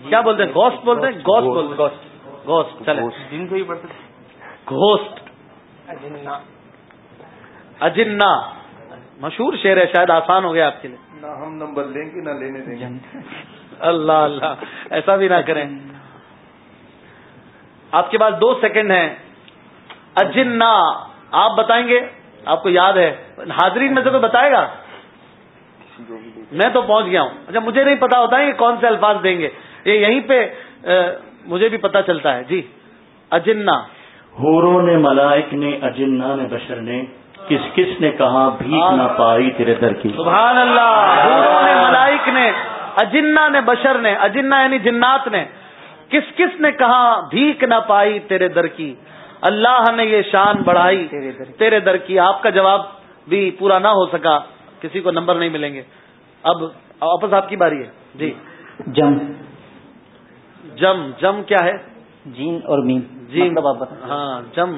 کیا بولتے ہیں؟ گوشت بولتے ہیں؟ گوشت بولتے ہیں۔ گوشت چلے
جن سے ہی پڑھتے
گوشت اجنا مشہور شعر ہے شاید آسان ہو گیا آپ کے لیے.
نہ ہم نمبر لیں گے نہ لینے دیں گے.
اللہ اللہ. ایسا بھی نہ کریں. آپ کے پاس دو سیکنڈ ہیں. اجنا آپ بتائیں گے؟ آپ کو یاد ہے. حاضرین میں سے کوئی بتائے گا؟ میں تو پہنچ گیا ہوں. اچھا مجھے نہیں پتا ہوتا ہے کہ کون سے الفاظ دیں گے. یہ یہیں پہ مجھے بھی پتا چلتا ہے. جی. اجنا
ہوروں نے ملائک نے اجنا نے بشر نے کس کس نے کہا بھیک نہ پائی تیرے در کی؟
سبحان اللہ. حوروں نے ملائک نے اجنا نے بشر نے اجنا یعنی جنات نے کس کس نے کہا بھیک نہ پائی تیرے در کی؟ اللہ نے یہ شان بڑھائی تیرے در کی. آپ کا جواب بھی پورا نہ ہو سکا کسی کو نمبر نہیں ملیں گے. اب واپس آپ کی باری ہے. جی.
جم.
جم جم کیا ہے؟
جین اور میم.
جی
مطلب
ہاں جم۔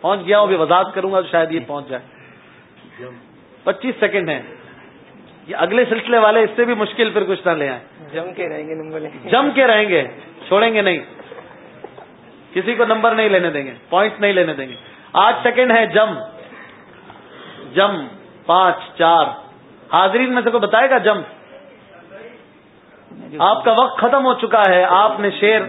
پہنچ گیا ہوں ابھی وضاحت کروں گا تو شاید یہ پہنچ جائے۔ پچیس سیکنڈ ہے یہ اگلے سلسلے والے اس سے بھی مشکل پھر کچھ نہ لے آئے
جم کے رہیں گے نمبر
جم کے رہیں گے چھوڑیں گے نہیں۔ کسی کو نمبر نہیں لینے دیں گے پوائنٹ نہیں لینے دیں گے۔ آٹھ سیکنڈ ہے جم۔ جم۔ پانچ چار۔ حاضرین میں سے کوئی بتائے گا جم؟ آپ کا وقت ختم ہو چکا ہے، آپ نے شیر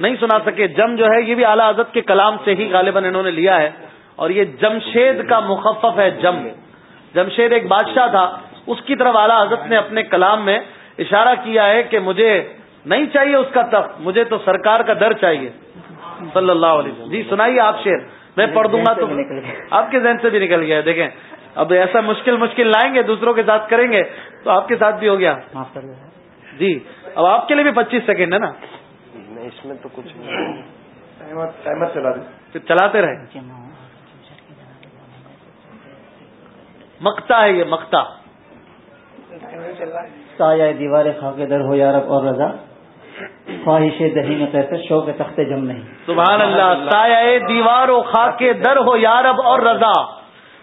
نہیں سنا سکے۔ جم جو ہے، یہ بھی اعلیٰ حضرت کے کلام سے ہی غالباً انہوں نے لیا ہے۔ اور یہ جمشید کا مخفف ہے جم۔ جمشید ایک بادشاہ تھا۔ اس کی طرف اعلیٰ حضرت نے اپنے کلام میں اشارہ کیا ہے کہ مجھے نہیں چاہیے اس کا تخت، مجھے تو سرکار کا در چاہیے۔ صلی اللہ علیہ وسلم۔ جی سنائیے آپ شیر میں پڑھ دوں گا تو آپ کے ذہن سے بھی نکل گیا دیکھیں، اب ایسا مشکل مشکل لائیں گے، دوسروں کے ساتھ کریں گے تو آپ کے ساتھ بھی ہو گیا۔
معاف کر
جی۔ اب آپ کے لیے بھی پچیس سیکنڈ ہے نا۔
اس میں تو کچھ
ٹائمر چلا دیں۔
چلاتے رہے مکتا ہے یہ مکتا
سایہ دیوار خاک در ہو یارب اور رضا۔ خواہش دہی میں کیسے شوق تخت جم نہیں۔
سبحان اللہ سایہ دیوار و خاک در ہو یارب اور رضا۔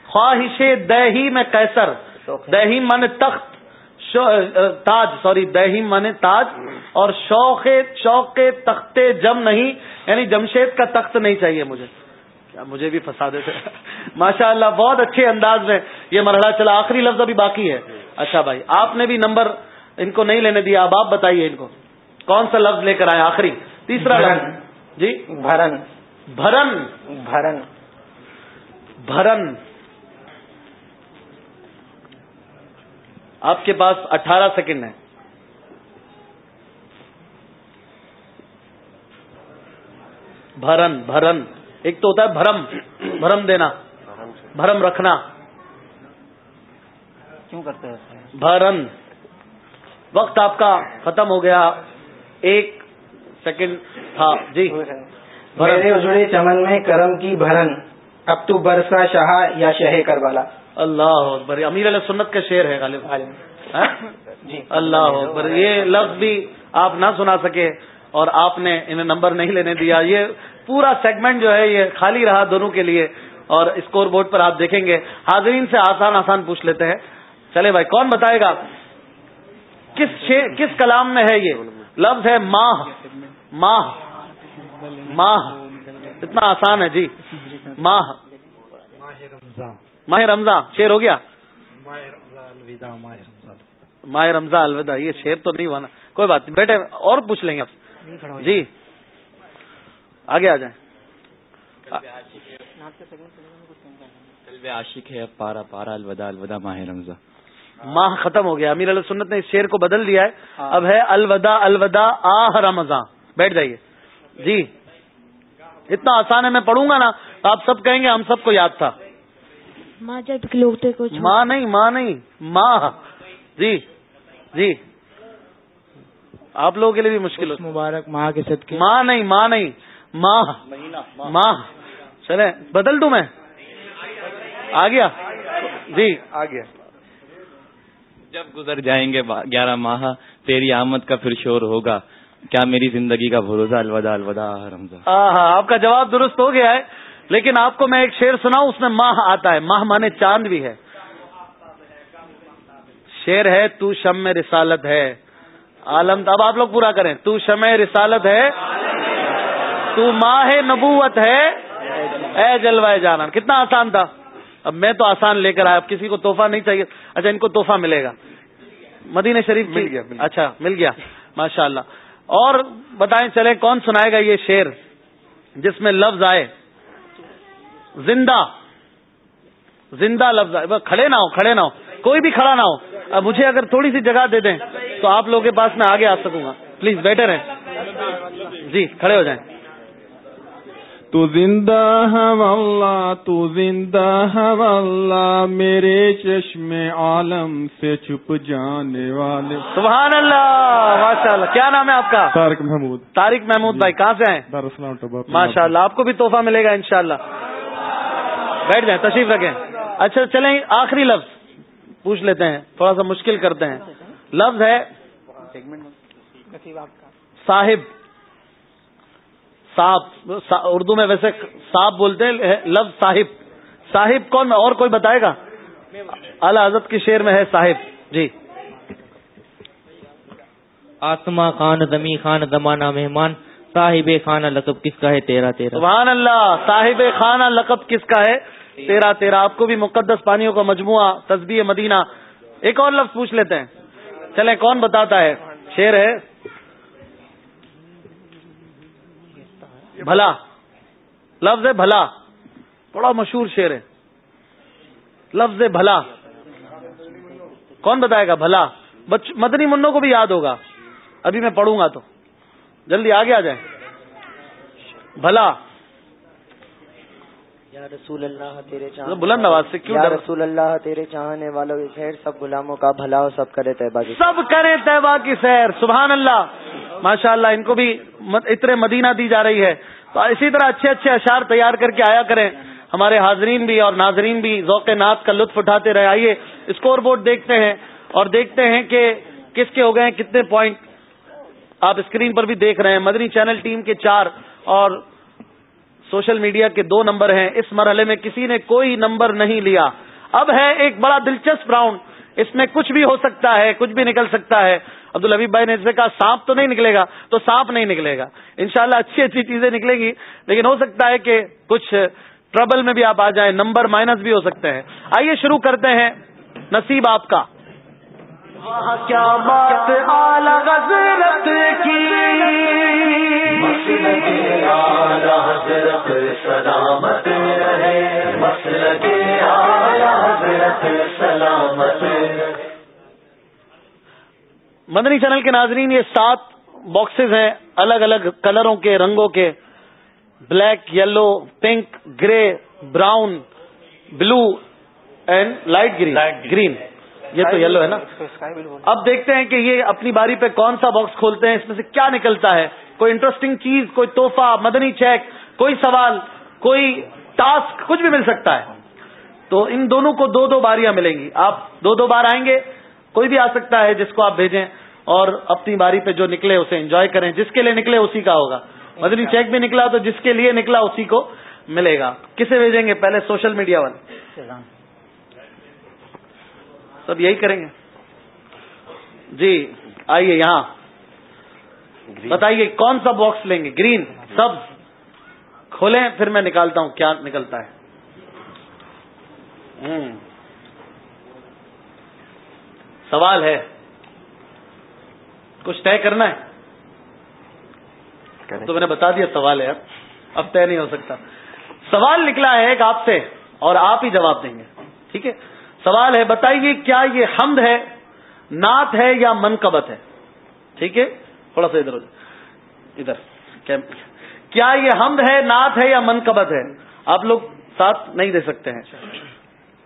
خواہش دہی میں کیسر دہی من تخت تاج سوری دہی من تاج اور شوق شوق تخت جم نہیں یعنی جمشید کا تخت نہیں چاہیے مجھے۔ کیا مجھے بھی فسا دیتے۔ ماشاء اللہ بہت اچھے انداز میں یہ مرحلہ چلا۔ آخری لفظ ابھی باقی ہے۔ اچھا بھائی آپ نے بھی نمبر ان کو نہیں لینے دیا اب آپ بتائیے ان کو۔ کون سا لفظ لے کر آئے آخری؟ تیسرا لفظ۔ جی؟
بھرن۔
بھرن۔
بھرن۔
بھرن۔ آپ کے پاس اٹھارہ سیکنڈ ہے بھرن بھرن۔ ایک تو ہوتا ہے بھرم بھرم دینا۔ بھرم رکھنا۔
کیوں کرتے ہیں
بھرن۔ وقت آپ کا ختم ہو گیا۔ ایک سیکنڈ تھا۔ جی۔
میرے اجڑے چمن میں کرم کی بھرن۔ اب تو برسا شاہ یا شہ کربلا۔
اللہ اکبر امیر علیہ سنت کا شعر ہے غالب ہاں؟
جی۔
اللہ اکبر یہ لفظ بھی آپ نہ سنا سکے اور آپ نے انہیں نمبر نہیں لینے دیا۔ یہ پورا سیگمنٹ جو ہے یہ خالی رہا دونوں کے لیے اور اسکور بورڈ پر آپ دیکھیں گے۔ حاضرین سے آسان آسان پوچھ لیتے ہیں۔ چلے بھائی کون بتائے گا؟ کس کس کلام میں ہے یہ؟ لفظ ہے ماہ۔ ماہ۔ ماہ۔ اتنا آسان ہے جی۔ ماہ۔ ماہ رمضان شیر ہو گیا؟ ماہ رمضان الوداع یہ شیر تو نہیں ہوا نا۔ کوئی بات نہیں بیٹے اور پوچھ لیں گے آپ۔ جی۔ آگے آ جائیں۔
عاشق ہے پارا پارا الوداع الوداع ماہ رمضان۔
ماہ ختم ہو گیا۔ امیر علیہ سنت نے اس شیر کو بدل دیا ہے۔ اب ہے الوداع الوداع آہ رمضان۔ بیٹھ جائیے۔ جی۔ اتنا آسان ہے میں پڑھوں گا نا۔ تو آپ سب کہیں گے ہم سب کو یاد تھا۔
ماں جب لوٹے کو
ماں نہیں ماں نہیں ماہ جی جی۔ آپ لوگوں کے لیے بھی مشکل ہو
مبارک ماں کے سد
ماں نہیں ماں نہیں ماہ ماہ چلے بدل دوں میں؟ آ گیا۔ جی۔ آ گیا۔
جب گزر جائیں گے گیارہ ماہ تیری آمد کا پھر شور ہوگا۔ کیا میری زندگی کا بھروسہ؟ الوداع الوداع رمضان۔
ہاں آپ کا جواب درست ہو گیا ہے۔ لیکن آپ کو میں ایک شعر سناؤں اس میں ماہ آتا ہے۔ ماہ مانے چاند بھی ہے۔ شعر ہے تو شم میں رسالت ہے۔ عالم اب آپ لوگ پورا کریں۔ تو شم رسالت ہے۔ تو ماہ نبوت ہے۔ اے جلوائے جانا کتنا آسان تھا۔ اب میں تو آسان لے کر آیا اب کسی کو تحفہ نہیں چاہیے۔ اچھا ان کو تحفہ ملے گا۔ مدینہ شریف مل گیا اچھا مل گیا۔ ماشاء اللہ اور بتائیں چلے کون سنائے گا یہ شعر؟ جس میں لفظ آئے۔ زندہ زندہ لفظ کھڑے نہ ہو کھڑے نہ ہو۔ کوئی بھی کھڑا نہ ہو۔ اب مجھے اگر تھوڑی سی جگہ دے دیں تو آپ لوگوں کے پاس میں آگے آ سکوں گا۔ پلیز بیٹھے رہیں۔ جی کھڑے ہو جائیں۔
تو زندہ ہے واللہ تو زندہ ہے واللہ میرے چشم عالم سے چھپ جانے والے۔
سبحان اللہ ماشاء اللہ کیا نام ہے آپ کا؟
طارق محمود۔
طارق محمود بھائی کہاں سے
ٹبا
ماشاء اللہ آپ کو بھی تحفہ ملے گا انشاءاللہ۔ بیٹھ جائیں تشریف رکھیں۔ اچھا چلیں آخری لفظ پوچھ لیتے ہیں تھوڑا سا مشکل کرتے ہیں۔ لفظ ہے صاحب۔ صاحب اردو میں ویسے صاحب بولتے ہیں لفظ صاحب۔ صاحب کون اور کوئی بتائے گا؟ اعلی حضرت کی شعر میں ہے صاحب۔ جی۔
آسما خان زمی خان زمانہ مہمان۔ صاحب خانہ لقب کس کا ہے؟ تیرا تیرا
سبحان اللہ صاحب خانہ لقب کس کا ہے؟ تیرا تیرا آپ کو بھی مقدس پانیوں کا مجموعہ تصبیح مدینہ۔ ایک اور لفظ پوچھ لیتے ہیں۔ چلیں، کون بتاتا ہے؟ شیر ہے۔ بھلا۔ لفظ ہے بھلا۔ بڑا مشہور شیر ہے۔ لفظ ہے بھلا۔ کون بتائے گا؟ بھلا۔ بچ، مدنی منوں کو بھی یاد ہوگا۔ ابھی میں پڑھوں گا تو۔ جلدی آگے آ جائیں۔ بھلا۔
یا رسول اللہ تیرے
بلند آواز سے کیوں
یا رسول اللہ تیرے چاہنے والوں کی خیر سب غلاموں کا بھلا ہو سب کرے تہبا کی
سب کریں طیبہ کی سیر سبحان اللہ۔ ماشاء اللہ ان کو بھی اتنے مدینہ دی جا رہی ہے۔ تو اسی طرح اچھے اچھے اشعار تیار کر کے آیا کریں۔ ہمارے حاضرین بھی اور ناظرین بھی ذوق نات کا لطف اٹھاتے رہے۔ آئیے اسکور بورڈ دیکھتے ہیں اور دیکھتے ہیں کہ کس کے ہو گئے ہیں کتنے پوائنٹ آپ اسکرین پر بھی دیکھ رہے ہیں۔ مدنی چینل ٹیم کے چار اور سوشل میڈیا کے دو نمبر ہیں۔ اس مرحلے میں کسی نے کوئی نمبر نہیں لیا۔ اب ہے ایک بڑا دلچسپ راؤنڈ۔ اس میں کچھ بھی ہو سکتا ہے، کچھ بھی نکل سکتا ہے۔ عبد الحبیب بھائی نے اس سے کہا، سانپ تو نہیں نکلے گا۔ تو سانپ نہیں نکلے گا۔ انشاءاللہ اچھی اچھی چیزیں نکلیں گی۔ لیکن ہو سکتا ہے کہ کچھ ٹربل میں بھی آپ آ جائیں، نمبر مائنس بھی ہو سکتے ہیں۔ آئیے شروع کرتے ہیں۔ نصیب آپ کا۔
کیا بات کی۔ سلامت رہے مسلک اعلی حضرت سلامت
مدنی چینل کے ناظرین یہ سات باکسز ہیں الگ الگ کلروں کے رنگوں کے black yellow pink grey brown blue and light green green یہ تو یلو ہے نا؟ اب دیکھتے ہیں کہ یہ اپنی باری پہ کون سا باکس کھولتے ہیں؟ اس میں سے کیا نکلتا ہے؟ کوئی انٹرسٹنگ چیز کوئی توحفہ مدنی چیک کوئی سوال کوئی ٹاسک کچھ بھی مل سکتا ہے۔ تو ان دونوں کو دو دو باریاں ملیں گی۔ آپ دو دو بار آئیں گے کوئی بھی آ سکتا ہے جس کو آپ بھیجیں اور اپنی باری پہ جو نکلے اسے انجوائے کریں۔ جس کے لیے نکلے اسی کا ہوگا۔ مدنی چیک بھی نکلا تو جس کے لیے نکلا اسی کو ملے گا۔ کسے بھیجیں گے؟ پہلے سوشل میڈیا والے۔ سب یہی کریں گے۔ جی آئیے یہاں۔ بتائیے کون سا باکس لیں گے؟ گرین سب کھولیں پھر میں نکالتا ہوں کیا نکلتا ہے۔ سوال ہے۔ کچھ طے کرنا ہے؟ تو میں نے بتا دیا سوال ہے یار اب طے نہیں ہو سکتا۔ سوال نکلا ہے ایک آپ سے اور آپ ہی جواب دیں گے۔ ٹھیک ہے؟ سوال ہے، بتائیے کیا یہ حمد ہے، نعت ہے یا منقبت ہے؟ ٹھیک ہے؟ تھوڑا سا ادھر ادھر، کیا یہ حمد ہے، نعت ہے یا منقبت ہے؟ آپ لوگ ساتھ نہیں دے سکتے ہیں۔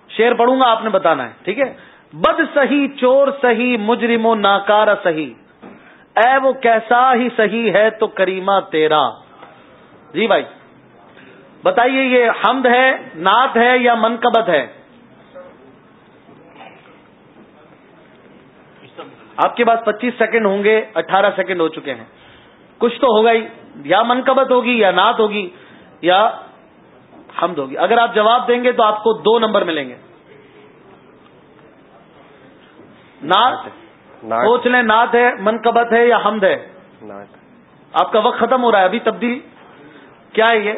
شیر پڑھوں گا، آپ نے بتانا ہے۔ ٹھیک ہے؟ بد سہی چور سہی مجرم و ناکارا سہی اے وہ کیسا ہی صحیح ہے تو کریمہ تیرا۔ جی بھائی، بتائیے یہ حمد ہے، نعت ہے یا منقبت ہے؟ آپ کے پاس پچیس سیکنڈ ہوں گے اٹھارہ سیکنڈ ہو چکے ہیں۔ کچھ تو ہوگا ہی یا منقبت ہوگی یا نعت ہوگی یا حمد ہوگی۔ اگر آپ جواب دیں گے تو آپ کو دو نمبر ملیں گے۔ نعت سوچ لیں نعت ہے منقبت ہے یا حمد ہے۔ آپ کا وقت ختم ہو رہا ہے ابھی تبدیل۔ کیا ہے یہ؟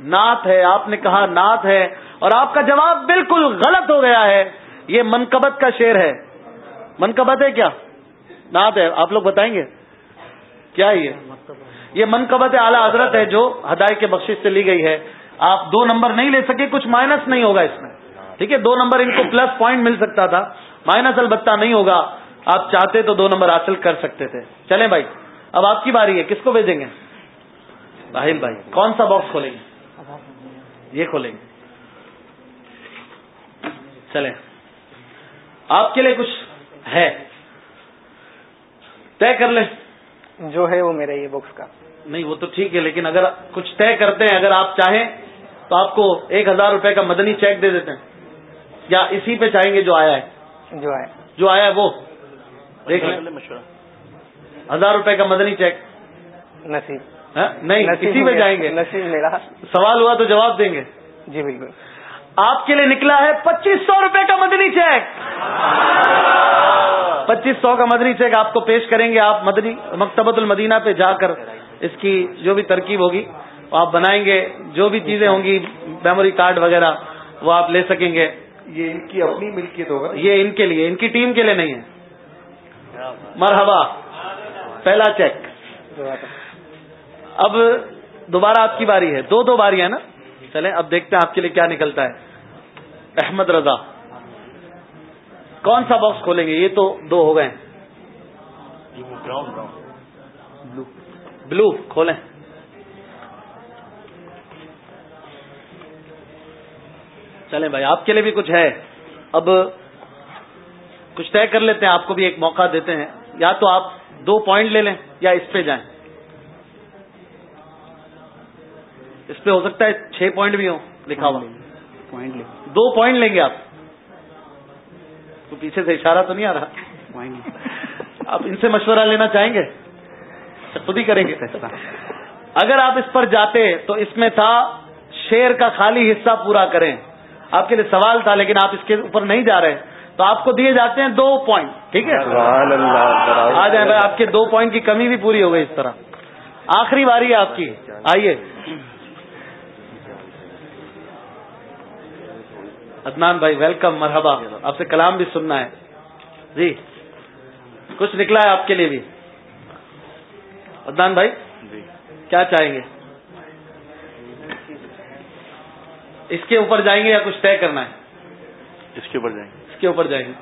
نعت ہے آپ نے کہا نعت ہے اور آپ کا جواب بالکل غلط ہو گیا ہے۔ یہ منقبت کا شعر ہے۔ منقبت ہے کیا؟ نعت ہے، آپ لوگ بتائیں گے؟ کیا ہے یہ؟ یہ منقبت اعلی حضرت ہے جو ہدایت کے بخش سے لی گئی ہے۔ آپ دو نمبر نہیں لے سکے، کچھ مائنس نہیں ہوگا اس میں۔ ٹھیک ہے، دو نمبر ان کو پلس پوائنٹ مل سکتا تھا۔ مائنس البتہ نہیں ہوگا۔ آپ چاہتے تو دو نمبر حاصل کر سکتے تھے۔ چلیں بھائی، اب آپ کی باری ہے، کس کو بھیجیں گے؟ راہل بھائی، کون سا باکس کھولیں گے؟ یہ کھولیں گے۔ چلیں۔ آپ کے لیے کچھ ہے۔ طے کر لیں۔
جو ہے وہ میرا یہ باکس کا۔
نہیں وہ تو ٹھیک ہے لیکن اگر کچھ طے کرتے ہیں اگر آپ چاہیں تو آپ کو ایک ہزار روپے کا مدنی چیک دے دیتے ہیں۔ یا اسی پہ چاہیں گے جو آیا ہے۔
جو ہے۔
جو آیا ہے وہ۔ دیکھ لیں۔ ہزار روپے کا مدنی چیک
نصیب۔
ہاں؟ نہیں اسی پہ جائیں گے۔
نصیب میرا
سوال ہوا تو جواب دیں گے۔
جی بالکل۔
آپ کے لیے نکلا ہے پچیس سو روپے کا مدنی چیک۔ پچیس سو کا مدنی چیک آپ کو پیش کریں گے۔ آپ مدنی مکتبت المدینہ پہ جا کر اس کی جو بھی ترکیب ہوگی وہ آپ بنائیں گے۔ جو بھی چیزیں ہوں گی میموری کارڈ وغیرہ وہ آپ لے سکیں گے۔
یہ ان کی اپنی ملکیت ہوگا؟
یہ ان کے لیے ان کی ٹیم کے لیے نہیں ہے۔ مرحبا پہلا چیک۔ اب دوبارہ آپ کی باری ہے۔ دو دو باری ہے نا؟ چلیں اب دیکھتے ہیں آپ کے لیے کیا نکلتا ہے۔ احمد رضا۔ کون سا باکس کھولیں گے؟ یہ تو دو ہو گئے۔ بلو کھولیں۔ چلیں بھائی، آپ کے لیے بھی کچھ ہے۔ اب کچھ طے کر لیتے ہیں، آپ کو بھی ایک موقع دیتے ہیں۔ یا تو آپ دو پوائنٹ لے لیں یا اس پہ جائیں۔ اس پہ ہو سکتا ہے چھ پوائنٹ بھی ہوں، لکھا ہوا۔
پوائنٹ لے۔
دو پوائنٹ لیں گے آپ۔ تو پیچھے سے اشارہ تو نہیں آ رہا۔ آپ ان سے مشورہ لینا چاہیں گے؟ خود ہی کریں گے۔ اگر آپ اس پر جاتے تو اس میں تھا شیر کا خالی حصہ پورا کریں۔ آپ کے لیے سوال تھا لیکن آپ اس کے اوپر نہیں جا رہے۔ تو آپ کو دیے جاتے ہیں دو پوائنٹ، ٹھیک ہے؟ آ جائیں بھائی، آپ کے دو پوائنٹ کی کمی بھی پوری ہو گئی اس طرح۔ آخری باری ہے آپ کی۔ آئیے۔ عدنان بھائی ویلکم مرحبا. آپ سے کلام بھی سننا ہے. جی. کچھ نکلا ہے آپ کے لیے بھی. عدنان بھائی کیا چاہیں گے؟ اس کے اوپر جائیں گے یا کچھ طے کرنا ہے؟
اس کے اوپر جائیں گے.
اس کے اوپر جائیں گے.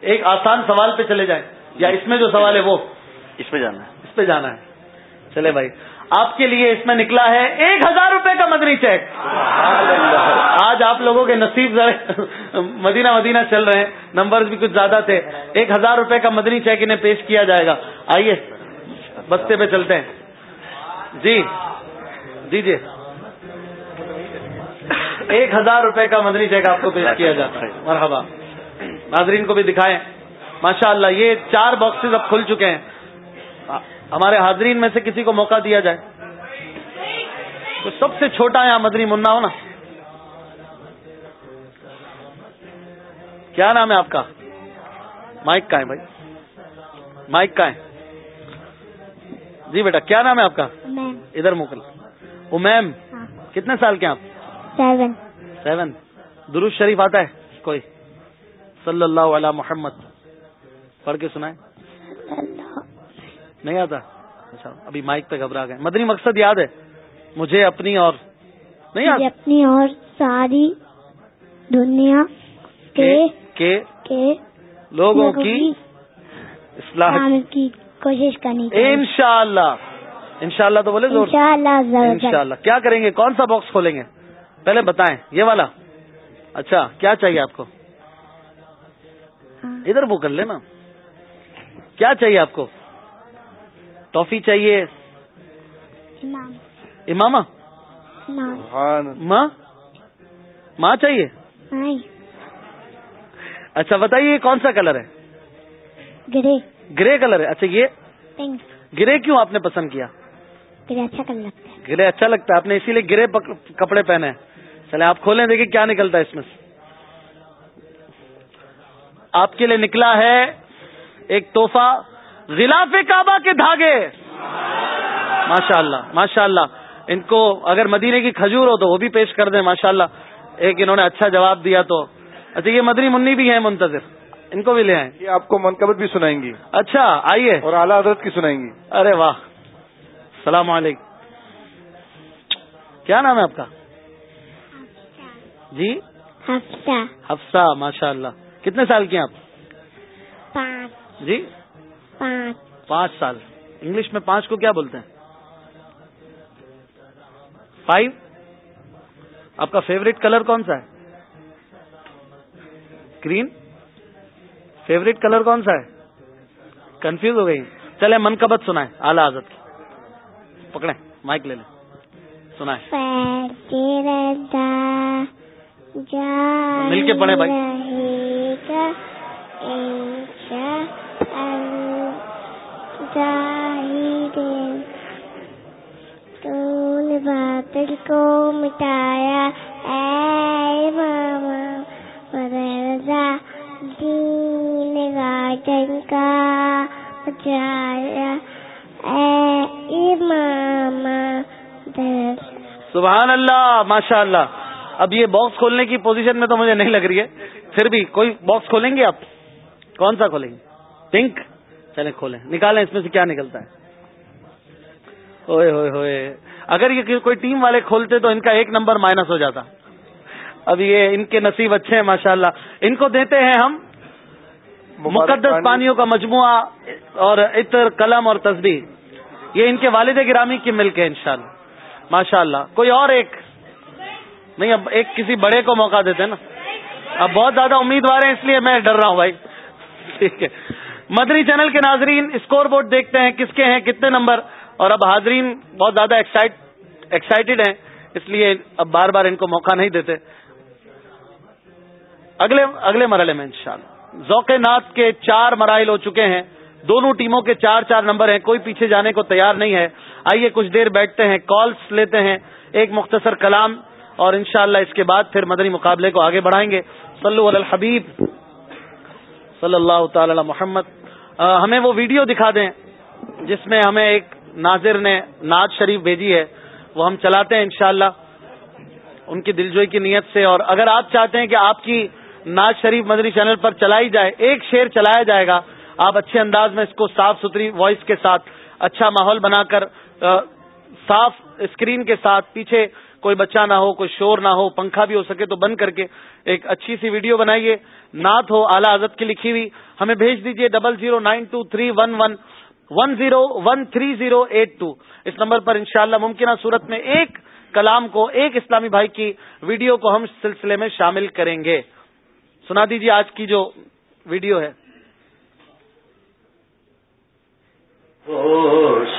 ایک آسان سوال پہ چلے جائیں. یا اس میں جو سوال ہے وہ؟
اس پہ جانا ہے.
اس پہ جانا ہے. چلے بھائی. آپ کے لیے اس میں نکلا ہے ایک ہزار روپے کا مدنی چیک۔ آج آپ لوگوں کے نصیب مدینہ مدینہ چل رہے ہیں۔ نمبر بھی کچھ زیادہ تھے۔ ایک ہزار روپے کا مدنی چیک انہیں پیش کیا جائے گا۔ آئیے، بستے پہ چلتے ہیں۔ جی۔ جی جی۔ ایک ہزار روپے کا مدنی چیک آپ کو پیش کیا جاتا ہے۔ مرحبا۔ ناظرین کو بھی دکھائیں۔ ماشاء اللہ یہ چار باکسز اب کھل چکے ہیں۔ ہمارے حاضرین میں سے کسی کو موقع دیا جائے تو سب سے چھوٹا یہاں مدنی منا ہو نا۔ کیا نام ہے آپ کا؟ مائک کا ہے بھائی۔ مائک کا ہے۔ جی بیٹا کیا نام ہے آپ کا؟ ادھر مکل۔ امیم کتنے سال کے آپ؟
سیون۔
سیون۔ درود شریف آتا ہے۔ کوئی۔ صلی اللہ علیہ محمد۔ پڑھ کے سنائے نہیں آتا؟ اچھا ابھی مائک پہ گھبرا گئے۔ مدنی مقصد یاد ہے؟ مجھے اپنی اور نہیں یاد
اپنی اور ساری دنیا کے
لوگوں کی اصلاح
کی کوشش کرنی
ان شاء اللہ ان شاء اللہ تو بولے ان شاء اللہ کیا کریں گے؟ کون سا باکس کھولیں گے؟ پہلے بتائیں۔ یہ والا۔ اچھا کیا چاہیے آپ کو؟ ادھر وہ کر لینا کیا چاہیے آپ کو؟ ٹافی چاہیے؟ اماما ماں۔ ماں؟ چاہیے؟ اچھا بتائیے کون سا کلر ہے؟
گرے۔
گرے کلر ہے۔ اچھا یہ؟ گرے کیوں آپ نے پسند کیا؟
گرے اچھا کلر لگتا ہے۔
گرے اچھا لگتا ہے آپ نے اسی لیے گرے کپڑے پہنے ہیں۔ چلے آپ کھولیں دیکھیں کیا نکلتا ہے اس میں سے۔ آپ کے لیے نکلا ہے ایک توحفہ غلاف کعبہ کے دھاگے۔ ماشاء اللہ ماشاء اللہ ان کو اگر مدینے کی کھجور ہو تو وہ بھی پیش کر دیں ماشاء اللہ ایک انہوں نے اچھا جواب دیا تو۔ اچھا یہ مدنی منی بھی ہیں منتظر۔ ان کو بھی لے آئیں۔
یہ آپ کو منقبت بھی سنائیں گی۔
اچھا آئیے۔
اور اعلیٰ حضرت کی سنائیں گی۔
ارے واہ۔ السلام علیکم۔ کیا نام ہے آپ کا؟ جی؟
ہفتہ
حفصہ ماشاء اللہ کتنے سال کی ہیں آپ؟
پانچ۔
جی؟
پانچ.
پانچ سال. انگلش میں پانچ کو کیا بولتے ہیں؟ فائیو آپ کا فیوریٹ کلر کون سا ہے؟ گرین فیوریٹ کلر کون سا ہے؟ کنفیوز ہو گئی. چلے من کا بت سنائے اعلی حضرت کی. پکڑے مائک لے لیں. سنائے مل کے پڑھے بھائی.
باطل کو مٹایا اے ماما رضا دین راجن کا بچایا اے ماما
سبحان اللہ، ماشاء اللہ۔ اب یہ باکس کھولنے کی پوزیشن میں تو مجھے نہیں لگ رہی ہے۔ پھر بھی کوئی باکس کھولیں گے آپ؟ کون سا کھولیں گے؟ پنک چلے کھولیں۔ نکالیں اس میں سے کیا نکلتا ہے؟ ہوئے ہوئے ہوئے۔ اگر یہ کوئی ٹیم والے کھولتے تو ان کا ایک نمبر مائنس ہو جاتا۔ اب یہ ان کے نصیب اچھے ہیں ماشاءاللہ۔ ان کو دیتے ہیں ہم مقدس پانیوں کا مجموعہ اور عطر قلم اور تصویر یہ ان کے والد گرامی کی ملک ہے انشاءاللہ۔ ماشاءاللہ۔ کوئی اور ایک؟ نہیں اب ایک کسی بڑے کو موقع دیتے نا۔ اب بہت زیادہ امیدوار ہیں اس لیے میں ڈر رہا ہوں بھائی۔ ٹھیک ہے۔ مدری چینل کے ناظرین اسکور بورڈ دیکھتے ہیں کس کے ہیں، کتنے نمبر، اور اب حاضرین بہت زیادہ ایکسائٹیڈ ہیں، اس لیے اب بار بار ان کو موقع نہیں دیتے۔ اگلے اگلے مرحلے میں انشاءاللہ۔ ذوق نات کے چار مراحل ہو چکے ہیں۔ دونوں ٹیموں کے چار چار نمبر ہیں۔ کوئی پیچھے جانے کو تیار نہیں ہے۔ آئیے کچھ دیر بیٹھتے ہیں کالس لیتے ہیں۔ ایک مختصر کلام، اور انشاءاللہ اس کے بعد پھر مدنی مقابلے کو آگے بڑھائیں گے۔ صلو علی الحبیب، صلی اللہ تعالی محمد۔ ہمیں وہ ویڈیو دکھا دیں جس میں ہمیں ایک ناظر نے ناز شریف بھیجی ہے، وہ ہم چلاتے ہیں انشاءاللہ ان کی دلجوئی کی نیت سے اور اگر آپ چاہتے ہیں کہ آپ کی ناز شریف مدنی چینل پر چلائی جائے، ایک شیر چلایا جائے گا، آپ اچھے انداز میں اس کو صاف ستھری وائس کے ساتھ اچھا ماحول بنا کر صاف اسکرین کے ساتھ، پیچھے کوئی بچہ نہ ہو، کوئی شور نہ ہو، پنکھا بھی ہو سکے تو بند کر کے ایک اچھی سی ویڈیو بنائیے۔ نعت ہو، اعلی حضرت کی لکھی ہوئی۔ ہمیں بھیج دیجیے double zero nine two three one one one zero one three zero eight two اس نمبر پر انشاءاللہ ممکنہ صورت میں ایک کلام کو، ایک اسلامی بھائی کی ویڈیو کو ہم سلسلے میں شامل کریں گے۔ سنا دیجیے آج کی جو ویڈیو ہے۔
اس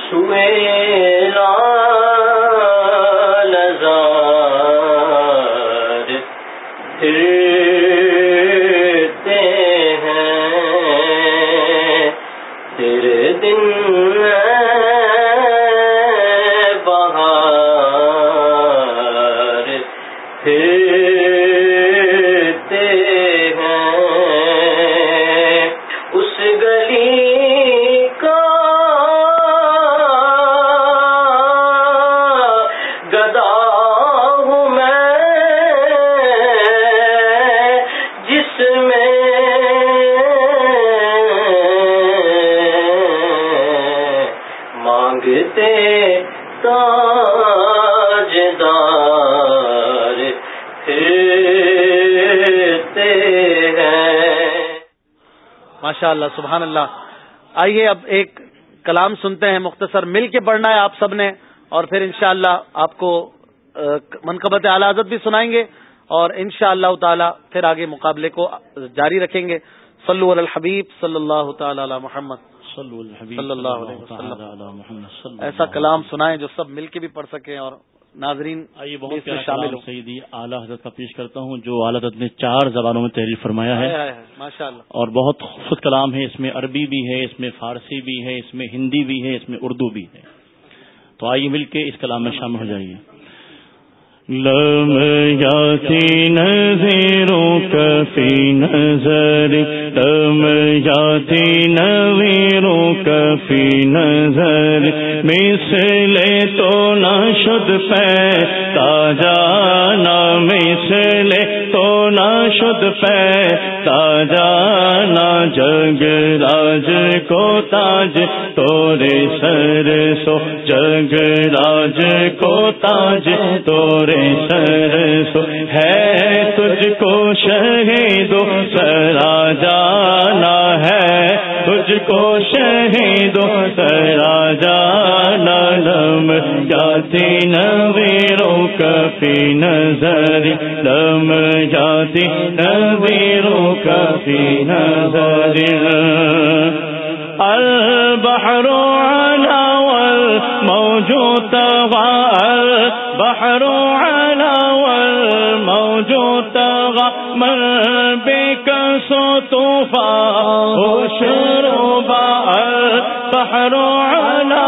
ماشاء اللہ سبحان اللہ آئیے اب ایک کلام سنتے ہیں مختصر مل کے پڑھنا ہے آپ سب نے اور پھر انشاءاللہ اللہ آپ کو منقبت اعلی حضرت بھی سنائیں گے اور ان شاء اللہ تعالی پھر آگے مقابلے کو جاری رکھیں گے۔ صلو علی الحبیب صلی اللہ تعالی علی محمد۔ صلی اللہ علیہ وسلم۔ ایسا کلام سنائیں جو سب مل کے بھی پڑھ سکیں اور ناظرین
آئیے بہت
شامل
سیدی اعلیٰ حضرت کا پیش کرتا ہوں جو اعلیٰ حضرت نے چار زبانوں میں تحریر فرمایا ہے۔
ماشاء اللہ
اور بہت خوبصورت کلام ہے اس میں عربی بھی ہے اس میں فارسی بھی ہے اس میں ہندی بھی ہے اس میں اردو بھی ہے۔ تو آئیے مل کے اس کلام میں شامل ہو جائیے۔ لم جاتی نظیروں کفی نظر لم جاتی نویروں کفی نظر مسلے تو ناشد پہ تاجانا مسلے تو ناشد پہ پہ تاجانا جگ راج کو تاج، تورے سر سو جگ راج کو تاج، تورے سر سو ہے تجھ کو شہیدو سرا جانا ہے تجھ کو شہیدو سرا جانا لم جاتی نویروں کفی نظر لم جاتی نویروں کفی نظر۔ البحر على والموج طغى البحر على والموج طغى من بك سطفا وشربا البحر على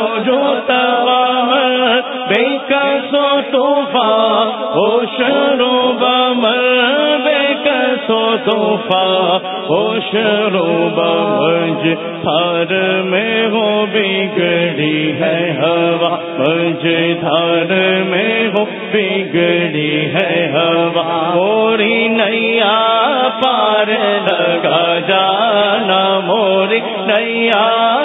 والموج طغى من بك سطفا وشرب من بك سطفا وشرب مج تھار میں ہو بگڑی ہے ہوا مجھ تھار میں ہو بگڑی ہے ہوا۔ موری نیا پار لگا جانا، موری نیا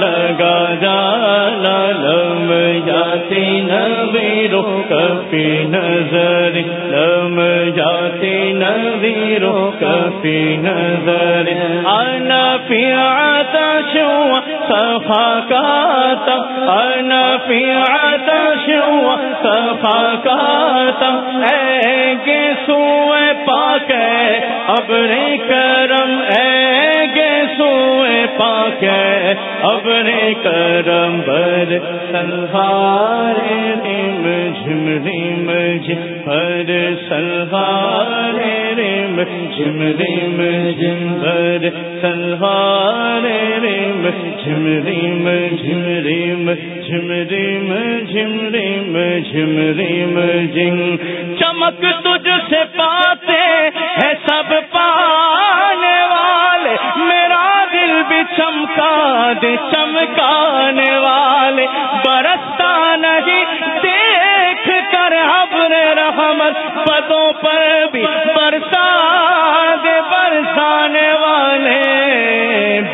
لگا جانا لم جاتی نویرو کفی نظر لم جاتی نویرو کفی نظر انا فی عطش و صفاکات انا فی عطش و صفاکات اے گے سوئے پاک ہے ابرے کرم، اے گے سوئے پاک ہے ابرے کرم بر سلوار ریم جھم ریم جھم بر سلوار ریم جھم ریم جھم بر سلوار ریم جھم ریم جھم ریم جھم ریم جھم ریم جھم ریم جھم چمک تجھ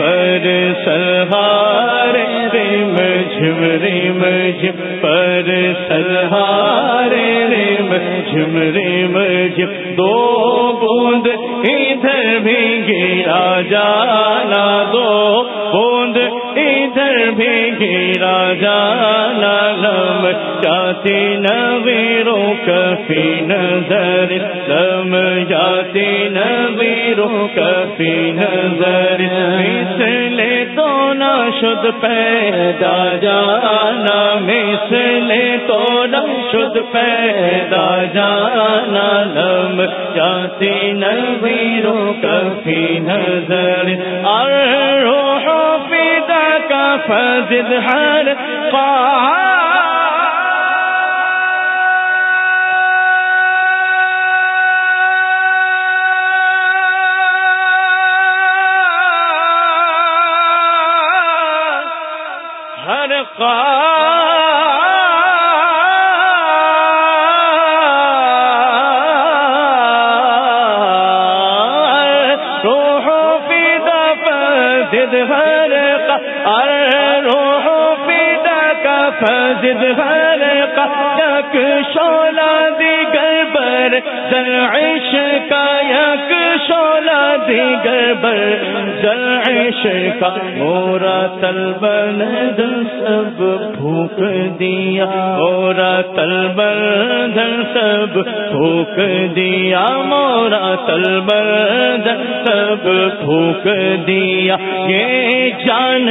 پر سلہار رے مجھم رے مجھم، پر سلہار رے مجھم رے مجھم۔ دو بوند ادھر بھی گرا جانا، دو بوند ادھر بھی گرا جانا۔ غم چاہتی نویروں کفی نظر کفی نظر۔ مسلے تو نہ شد پیدا، جانا۔ مسلے تو نہ شد پیدا، جانا۔ لم جاتی نویروں کفی نظر۔ اور روح کا فضد ہر پا کا مورا تلبل دل سب پھوک دیا مورا تلبل دل سب پھوک دیا مورا تلبل دل سب پھوک دیا، یہ جان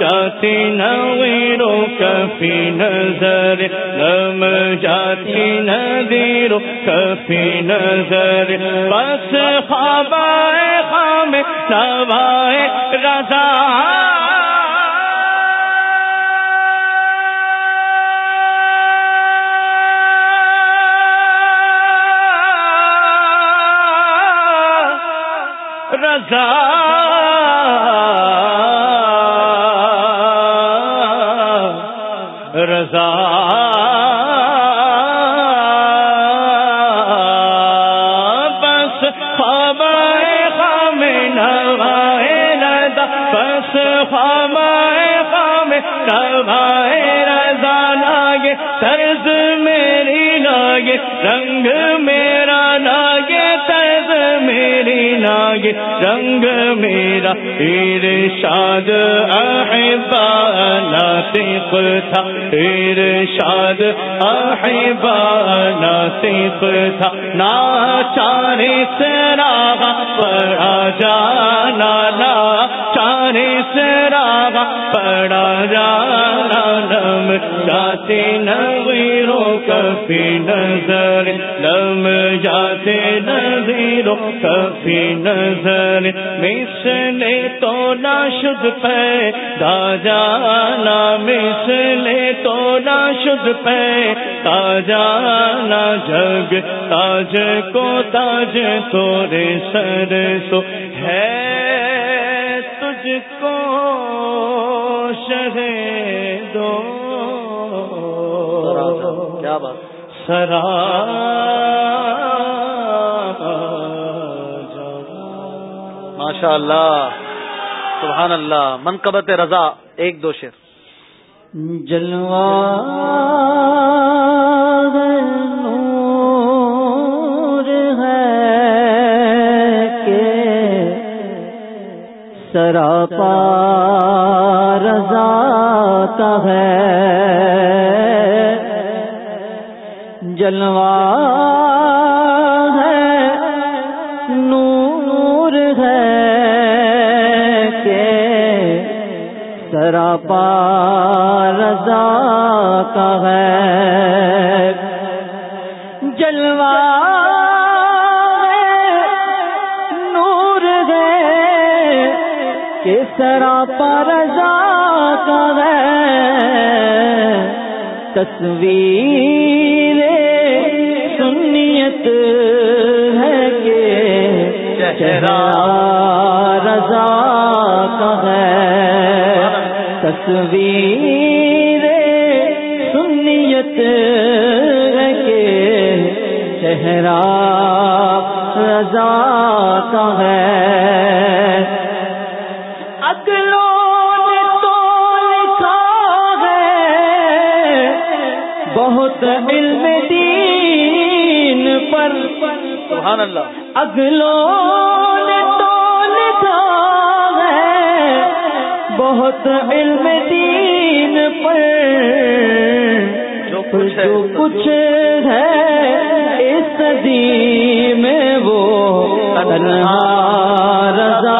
جاتی نیرو کفی نظر نم جاتی نیرو کفی نظر بس ارشاد احبانا ناطق تھا ارشاد احبانا ناطق تھا۔ ناچار سراغ پڑا جانا نا چارے سراغ پڑا جانا نم جاتے نویروں کفی نظر، لم جاتے نظیروں، کفی نظر۔ مسلے تو نہ شد پہ دا جانا مسلے تو نہ شد پہ تا جانا۔ جگ تاج کو تاج تورے سر سو ہے۔ شہ دو۔
کیا بات؟
سرا۔
ماشاء اللہ سبحان اللہ منقبت رضا ایک دو شیر
جلوا نور ہے کہ سراپا کا ہے۔ جلوا ہے، نور ہے کہ سراپا رضا کا ہے۔ جلوا نور ہے کہ سراپا رضا کا ہے تصویر سنیت ہے کہ چہرہ رضا کا ہے۔ تصویر سنیت ہے کہ چہرہ رضا کا ہے۔ بہت علم دین پر
سبحان اللہ۔
اگلوں نے تو لکھا ہے۔ بہت علم دین پر
جو کچھ
جو کچھ ہے اس صدی میں وہ تنہا رضا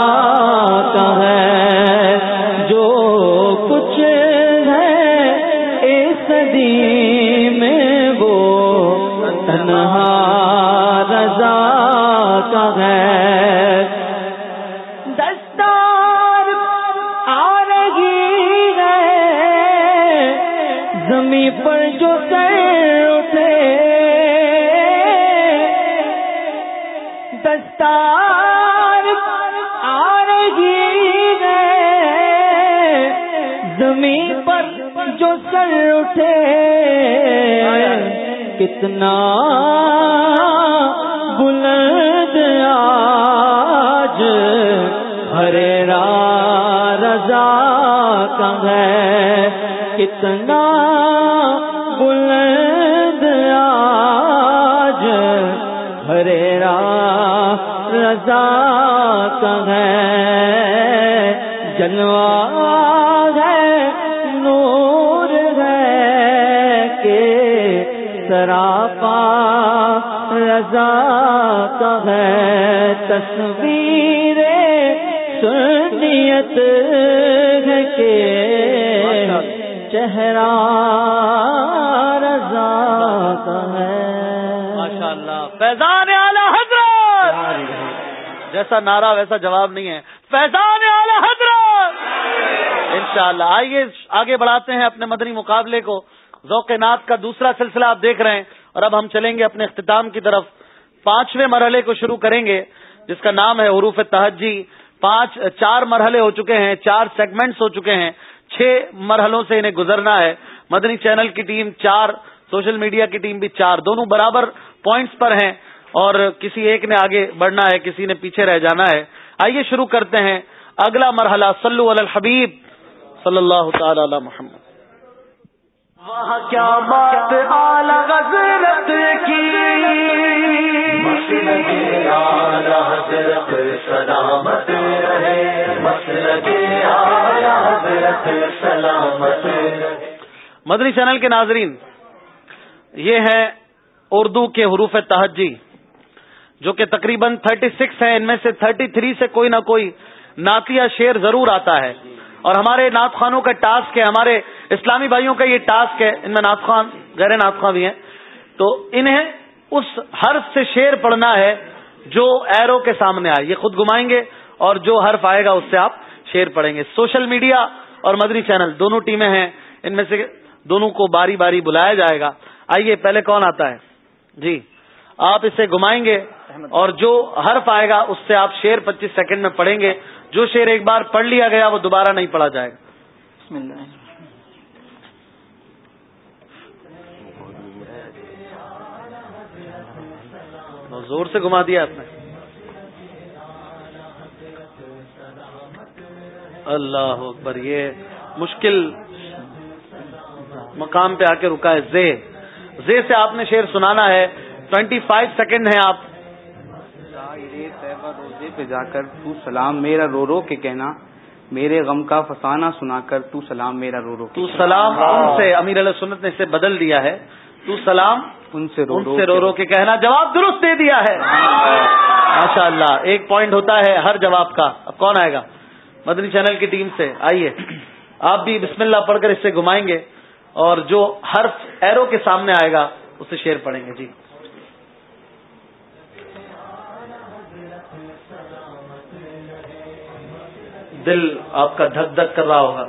کتنا بلند آج ہرے را رضا کا ہے کتنا بلند آج ہرے را رضا کا ہے رضا کا ہے تصویر سنیت ہے کہ چہرہ رضا کا ہے۔
ماشاء اللہ فیضان اعلی حضرت! جیسا نعرہ ویسا جواب نہیں ہے۔ فیضان اعلی حضرت! انشاءاللہ، آئیے، آگے بڑھاتے ہیں اپنے مدنی مقابلے کو۔ ذوق نات کا دوسرا سلسلہ آپ دیکھ رہے ہیں اور اب ہم چلیں گے اپنے اختتام کی طرف۔ پانچویں مرحلے کو شروع کریں گے، جس کا نام ہے حروف تہجی۔ پانچ، چار مرحلے ہو چکے ہیں، چار سیگمنٹس ہو چکے ہیں۔ چھ مرحلوں سے انہیں گزرنا ہے۔ مدنی چینل کی ٹیم چار، سوشل میڈیا کی ٹیم بھی چار۔ دونوں برابر پوائنٹس پر ہیں اور کسی ایک نے آگے بڑھنا ہے، کسی نے پیچھے رہ جانا ہے۔ آئیے شروع کرتے ہیں۔ اگلا مرحلہ، صلو علی الحبیب، صلی اللہ تعالی علی محمد۔
وہاں کیا بات حضرت کی؟ حضرت سلامت رہے۔ مسلک اعلی حضرت سلامت
مدنی چینل کے ناظرین یہ ہے اردو کے حروف تہجی جو کہ تقریباً 36 ہیں۔ ان میں سے 33 سے کوئی نہ کوئی ناتیہ شیر ضرور آتا ہے۔ اور ہمارے نعت خانوں کا ٹاسک ہے ہمارے اسلامی بھائیوں کا یہ ٹاسک ہے، ان میں نعت خان غیر نعت خان بھی ہیں۔ تو انہیں اس حرف سے شیر پڑھنا ہے جو ایرو کے سامنے آئے۔ یہ خود گمائیں گے اور جو حرف آئے گا اس سے آپ شیر پڑھیں گے۔ سوشل میڈیا اور مدنی چینل دونوں ٹیمیں ہیں۔ ان میں سے دونوں کو باری باری بلایا جائے گا۔ آئیے، پہلے کون آتا ہے؟ جی آپ اسے گھمائیں گے اور جو حرف آئے گا اس سے آپ شیر پچیس سیکنڈ میں پڑھیں گے۔ جو شیر ایک بار پڑھ لیا گیا وہ دوبارہ نہیں پڑھا جائے گا۔
بسم اللہ۔
زور سے گھما دیا آپ نے۔ اللہ اکبر یہ مشکل مقام پہ آ کے رکا ہے۔ زے۔ زے سے آپ نے شیر سنانا ہے۔ ٹوینٹی فائیو سیکنڈ ہیں آپ۔
روزے پہ جا کر تو سلام میرا رو رو کے کہنا۔ میرے غم کا فسانہ سنا کر تو سلام میرا رو رو
تو سلام سے امیر علیہ سنت نے اسے بدل دیا ہے۔ تو سلام.
ان سے رو
ان سے رو رو کے کہنا جواب درست دے دیا ہے. ماشاء اللہ ایک پوائنٹ ہوتا ہے ہر جواب کا. اب کون آئے گا؟ مدنی چینل کی ٹیم سے. آئیے. آپ بھی بسم اللہ پڑھ کر اس سے گھمائیں گے اور جو حرف ایرو کے سامنے آئے گا اسے شیر پڑھیں گے. جی. دل آپ کا دھک دھک کر رہا ہوگا.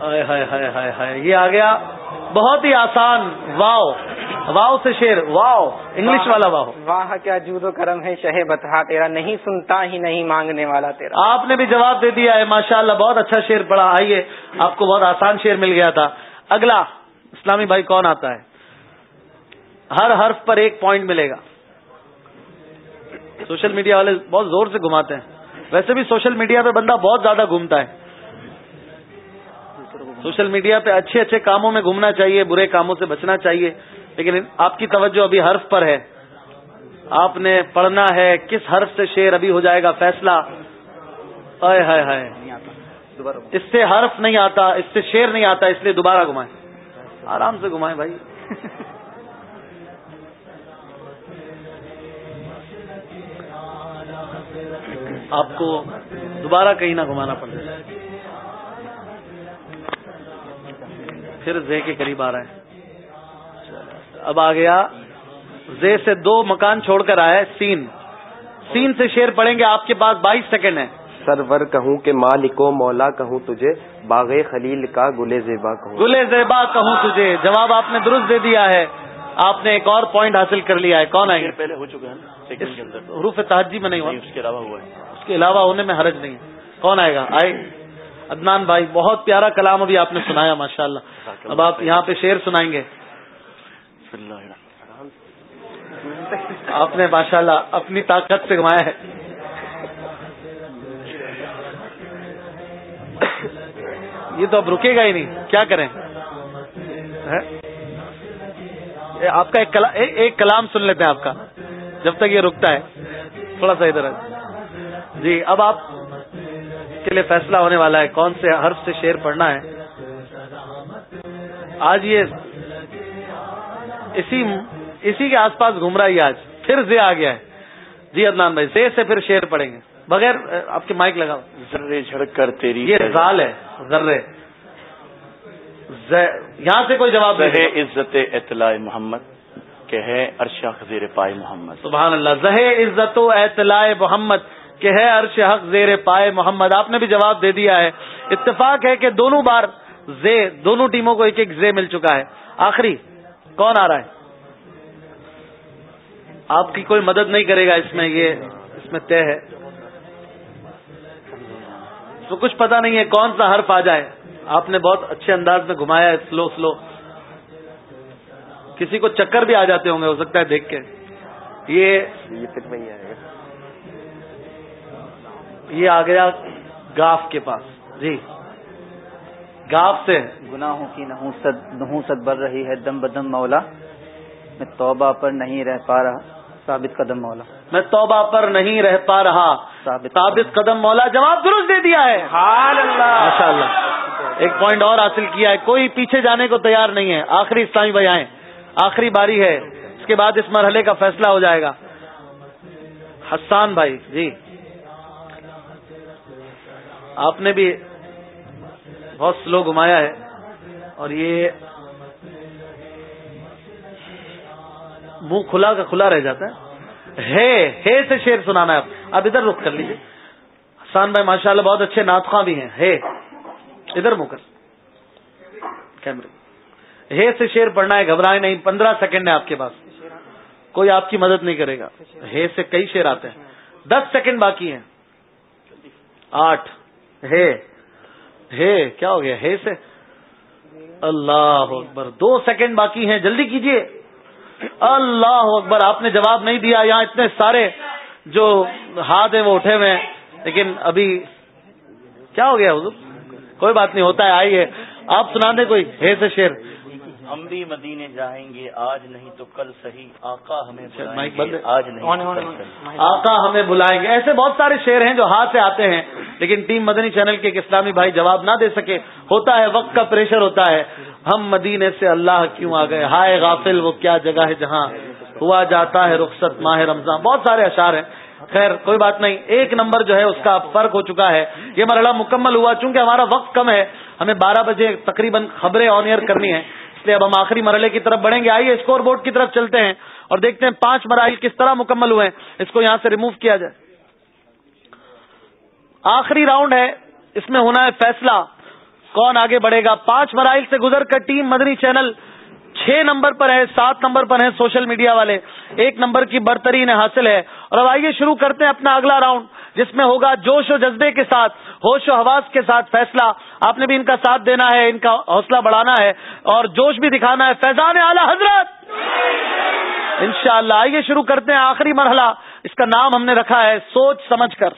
ہائے ہائے ہائے ہائے ہائے یہ آ گیا. بہت ہی آسان واؤ۔ واؤ سے شیر واؤ۔ انگلش والا واؤ۔
واہ کیا جود و کرم ہے شہ بتا تیرا۔ نہیں سنتا ہی نہیں مانگنے والا تیرا۔
آپ نے بھی جواب دے دیا ہے ماشاء اللہ بہت اچھا شیر پڑا آئیے آپ کو بہت آسان شیر مل گیا تھا۔ اگلا اسلامی بھائی کون آتا ہے؟ ہر حرف پر ایک پوائنٹ ملے گا۔ سوشل میڈیا والے بہت زور سے گھماتے ہیں۔ ویسے بھی سوشل میڈیا پہ بندہ بہت زیادہ گھومتا ہے۔ سوشل میڈیا پہ اچھے اچھے کاموں میں گھومنا چاہیے برے کاموں سے بچنا چاہیے۔ لیکن آپ کی توجہ ابھی حرف پر ہے۔ آپ نے پڑھنا ہے کس حرف سے شیر ابھی ہو جائے گا فیصلہ؟ ہائے ہائے ہائے۔ اس سے حرف نہیں آتا اس سے شیر نہیں آتا اس لیے دوبارہ گھمائیں۔ آرام سے گھمائیں بھائی۔ آپ کو دوبارہ کہیں نہ گھمانا پڑ پھر زے کے قریب آ رہے ہیں اب آ گیا۔ زے سے دو مکان چھوڑ کر آئے سین۔ سین سے شیر پڑیں گے آپ کے پاس بائیس سیکنڈ ہے
سرور کہوں کہ مالکو مولا کہوں تجھے باغ خلیل کا گلے زیبا کہوں۔
گلے زیبا کہوں تجھے۔ جواب آپ نے درست دے دیا ہے۔ آپ نے ایک اور پوائنٹ حاصل کر لیا ہے۔ کون آئے؟ گا
پہلے ہو چکے ہیں
حروف تحجی میں نہیں ہوا۔
اس کے علاوہ ہوا ہے۔
اس کے علاوہ ہونے میں حرج نہیں ہے۔ کون آئے گا؟ آئے۔ عدنان بھائی، بہت پیارا کلام ابھی آپ نے سنایا ماشاء اللہ اب آپ یہاں پہ شیر سنائیں گے۔ آپ نے ماشاء اللہ اپنی طاقت سے گھمایا ہے۔ یہ تو اب رکے گا ہی نہیں۔ کیا کریں؟ آپ کا ایک کلام سن لیتے ہیں آپ کا، جب تک یہ رکتا ہے۔ تھوڑا سا ادھر ہے جی اب آپ کے لیے فیصلہ ہونے والا ہے کون سے حرف سے شیر پڑھنا ہے۔ آج یہ اسی اسی کے آس پاس گھوم رہا ہے آج۔ پھر زے آ گیا ہے۔ جی عدنان بھائی زے سے پھر شیر پڑیں گے۔ بغیر آپ کے مائک لگاؤ۔
ذرے جھڑک کر تیری
یہ زال ہے ذرے۔ یہاں سے کوئی جواب
ہے عزت اطلاع محمد کہ ہے ارشا خزیر پائے محمد۔
سبحان اللہ زہ عزت و اطلاع محمد۔ کہ ہے عرش حق زیر پائے محمد، آپ نے بھی جواب دے دیا ہے۔ اتفاق ہے کہ دونوں بار زے، دونوں ٹیموں کو ایک ایک زے مل چکا ہے۔ آخری، کون آ رہا ہے؟ آپ کی کوئی مدد نہیں کرے گا اس میں، یہ اس میں طے ہے۔ تو کچھ پتا نہیں ہے کون سا حرف آ جائے۔ آپ نے بہت اچھے انداز میں گھمایا ہے سلو سلو کسی کو چکر بھی آ جاتے ہوں گے، ہو سکتا ہے دیکھ کے۔ یہ یہ آ گیا گاف کے پاس۔ جی۔ گاف سے۔
گناہوں کی نحوست بڑھ رہی ہے۔ دم بدم مولا۔ میں توبہ پر نہیں رہ پا رہا۔ ثابت قدم مولا۔
میں توبہ پر نہیں رہ پا رہا۔ ثابت قدم مولا جواب درست دے دیا ہے۔ ماشاء اللہ۔ ایک پوائنٹ اور حاصل کیا ہے۔ کوئی پیچھے جانے کو تیار نہیں ہے۔ آخری اسلامی بھائی آئے آخری باری ہے۔ اس کے بعد اس مرحلے کا فیصلہ ہو جائے گا۔ حسان بھائی جی۔ آپ نے بھی بہت سلو گھمایا ہے اور یہ منہ کھلا کا کھلا رہ جاتا ہے۔ ہے سے شیر سنانا ہے آپ۔ اب ادھر رخ کر لیجیے حسان بھائی ماشاء اللہ بہت اچھے ناطخواں بھی ہیں۔ ہے۔ ادھر منہ کر۔ کیمرے۔ ہے سے شیر پڑھنا ہے گھبرائے نہیں۔ پندرہ سیکنڈ ہے آپ کے پاس۔ کوئی آپ کی مدد نہیں کرے گا۔ ہے سے کئی شیر آتے ہیں۔ دس سیکنڈ باقی ہیں۔ آٹھ۔ ہے۔ ہے، کیا ہو گیا؟ ہے سے۔ اللہ اکبر۔ دو سیکنڈ باقی ہیں، جلدی کیجیے اللہ اکبر، آپ نے جواب نہیں دیا۔ یہاں اتنے سارے جو ہاتھ ہیں، وہ اٹھے ہوئے ہیں۔ لیکن ابھی کیا ہو گیا، حضور؟ کوئی بات نہیں، ہوتا ہے آئیے آپ سنا دیں کوئی ہے سے شیر
ہم بھی مدینے جائیں گے آج نہیں تو کل صحیح۔ آقا ہمیں
بند
آج نہیں
آقا ہمیں بلائیں گے۔ ایسے بہت سارے شیر ہیں جو ہاتھ سے آتے ہیں لیکن ٹیم مدنی چینل کے ایک اسلامی بھائی جواب نہ دے سکے۔ ہوتا ہے وقت کا پریشر ہوتا ہے۔ ہم مدینے سے اللہ کیوں آ گئے؟ ہائے غافل وہ کیا جگہ ہے جہاں ہوا جاتا ہے رخصت ماہ رمضان؟ بہت سارے اشعار ہیں۔ خیر کوئی بات نہیں۔ ایک نمبر جو ہے اس کا فرق ہو چکا ہے۔ یہ مرحلہ مکمل ہوا چونکہ ہمارا وقت کم ہے۔ ہمیں بارہ بجے تقریباً خبریں آن ایئر کرنی ہے اس لیے اب ہم آخری مرحلے کی طرف بڑھیں گے۔ آئیے اسکور بورڈ کی طرف چلتے ہیں اور دیکھتے ہیں پانچ مراحل کس طرح مکمل ہوئے ہیں۔ اس کو یہاں سے ریموو کیا جائے۔ آخری راؤنڈ ہے۔ اس میں ہونا ہے فیصلہ۔ کون آگے بڑھے گا؟ پانچ مراحل سے گزر کر ٹیم مدنی چینل چھ نمبر پر ہے، سات نمبر پر ہیں سوشل میڈیا والے۔ ایک نمبر کی برتری انہیں حاصل ہے۔ اور اب آئیے شروع کرتے ہیں اپنا اگلا راؤنڈ جس میں ہوگا جوش و جذبے کے ساتھ ہوش و حواس کے ساتھ فیصلہ۔ آپ نے بھی ان کا ساتھ دینا ہے ان کا حوصلہ بڑھانا ہے اور جوش بھی دکھانا ہے۔ فیضان اعلی حضرت! انشاءاللہ آئیے شروع کرتے ہیں آخری مرحلہ۔ اس کا نام ہم نے رکھا ہے سوچ سمجھ کر۔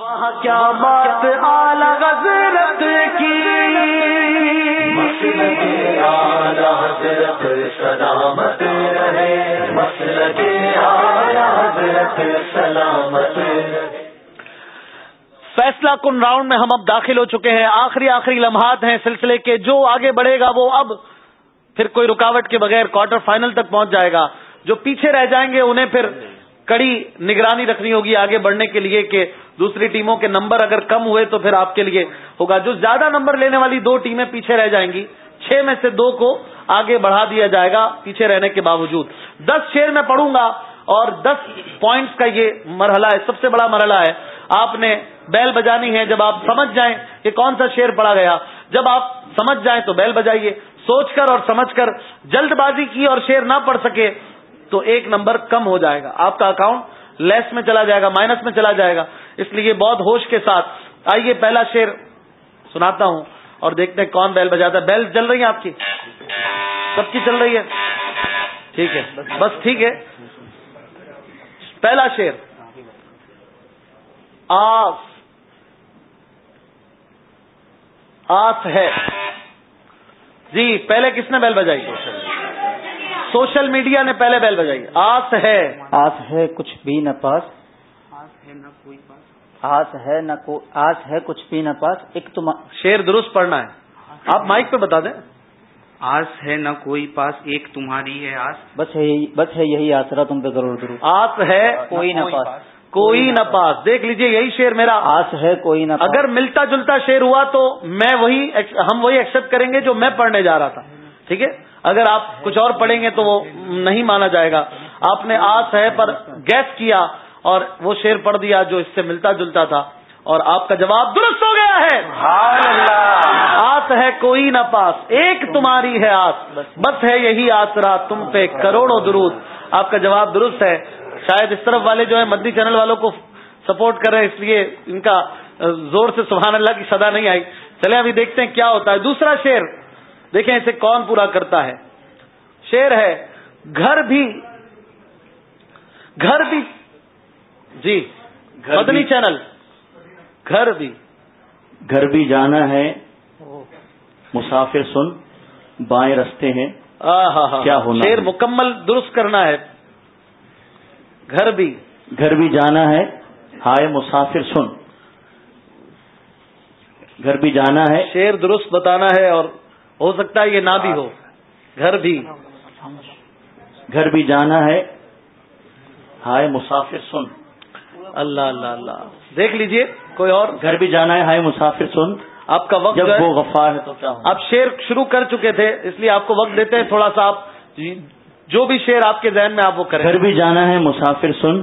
وہاں کیا بات اعلی حضرت کی! حضرت سلامت رہے۔ مسلک اعلی سلامت۔
فیصلہ کن راؤنڈ میں ہم اب داخل ہو چکے ہیں۔ آخری آخری لمحات ہیں۔ سلسلے کے جو آگے بڑھے گا وہ اب پھر کوئی رکاوٹ کے بغیر کوارٹر فائنل تک پہنچ جائے گا۔ جو پیچھے رہ جائیں گے انہیں پھر کڑی نگرانی رکھنی ہوگی آگے بڑھنے کے لیے کہ دوسری ٹیموں کے نمبر اگر کم ہوئے تو پھر آپ کے لیے ہوگا۔ جو زیادہ نمبر لینے والی دو ٹیمیں پیچھے رہ جائیں گی، چھ میں سے دو کو آگے بڑھا دیا جائے گا پیچھے رہنے کے باوجود۔ دس شیر میں پڑھوں گا۔ اور دس پوائنٹس کا یہ مرحلہ ہے، سب سے بڑا مرحلہ ہے۔ آپ نے بیل بجانی ہے، جب آپ سمجھ جائیں کہ کون سا شیر پڑا گیا۔ جب آپ سمجھ جائیں تو بیل بجائیے۔ سوچ کر اور سمجھ کر جلد بازی کی اور شیر نہ پڑھ سکے تو ایک نمبر کم ہو جائے گا۔ آپ کا اکاؤنٹ لیس میں چلا جائے گا مائنس میں چلا جائے گا۔ اس لیے بہت ہوش کے ساتھ آئیے پہلا شیر سناتا ہوں اور دیکھتے ہیں کون بیل بجاتا ہے۔ بیل چل رہی ہے آپ کی؟ سب کی چل رہی ہے؟ ٹھیک ہے، بس ٹھیک ہے۔ پہلا شیر آس آس ہے۔ جی پہلے کس نے بیل بجائی؟ سوشل میڈیا نے پہلے بیل بجائی۔ آس ہے۔
آس ہے کچھ بھی نہ پاس۔ آس ہے نہ کو آس ہے کچھ بھی نہ پاس۔ ایک تم
شیر درست پڑھنا ہے۔ آپ مائک پہ بتا دیں۔
آس ہے نہ کوئی پاس ایک تمہاری ہے آس۔
بس ہے یہی بس ہے یہی آسرا تم پہ ضرور ضرور
آس ہے
کوئی نہ پاس۔
کوئی نہ پاس۔ دیکھ لیجیے یہی شیر میرا۔
آس ہے کوئی نہ
اگر ملتا جلتا شیر ہوا تو میں وہی ہم وہی ایکسپٹ کریں گے جو میں پڑھنے جا رہا تھا۔ ٹھیک ہے؟ اگر آپ کچھ اور پڑھیں گے تو وہ نہیں مانا جائے گا۔ آپ نے آس ہے پر گیس کیا اور وہ شیر پڑھ دیا جو اس سے ملتا جلتا تھا۔ اور آپ کا جواب درست ہو گیا ہے۔ آس ہے کوئی نہ پاس ایک تمہاری ہے آس۔ بس ہے یہی آسرا تم پہ کروڑوں درود۔ آپ کا جواب درست ہے۔ شاید اس طرف والے جو ہے مدنی چینل والوں کو سپورٹ کر رہے ہیں اس لیے ان کا زور سے سبحان اللہ کی صدا نہیں آئی۔ چلے ابھی دیکھتے ہیں کیا ہوتا ہے۔ دوسرا شیر دیکھیں اسے کون پورا کرتا ہے۔ شیر ہے گھر بھی گھر بھی۔ جی مدنی چینل۔ گھر بھی
گھر بھی جانا ہے۔ مسافر سن بائیں رستے ہیں۔ کیا ہونا
شیر مکمل درست کرنا ہے۔ گھر بھی۔
گھر بھی جانا ہے۔ ہائے مسافر سن۔ گھر بھی جانا ہے۔
شیر درست بتانا ہے اور ہو سکتا ہے یہ نہ بھی ہو۔ گھر بھی۔
گھر بھی جانا ہے۔ ہائے مسافر سن۔
اللہ اللہ اللہ۔ دیکھ لیجیے کوئی اور؟
گھر بھی جانا ہے ہائے مسافر سن۔
آپ کا وقت
جب وہ غفار ہے تو کیا
آپ شیر شروع کر چکے تھے اس لیے آپ کو وقت دیتے ہیں تھوڑا سا آپ جو بھی شیر آپ کے ذہن میں آپ وہ کریں۔
گھر بھی جانا ہے مسافر سن۔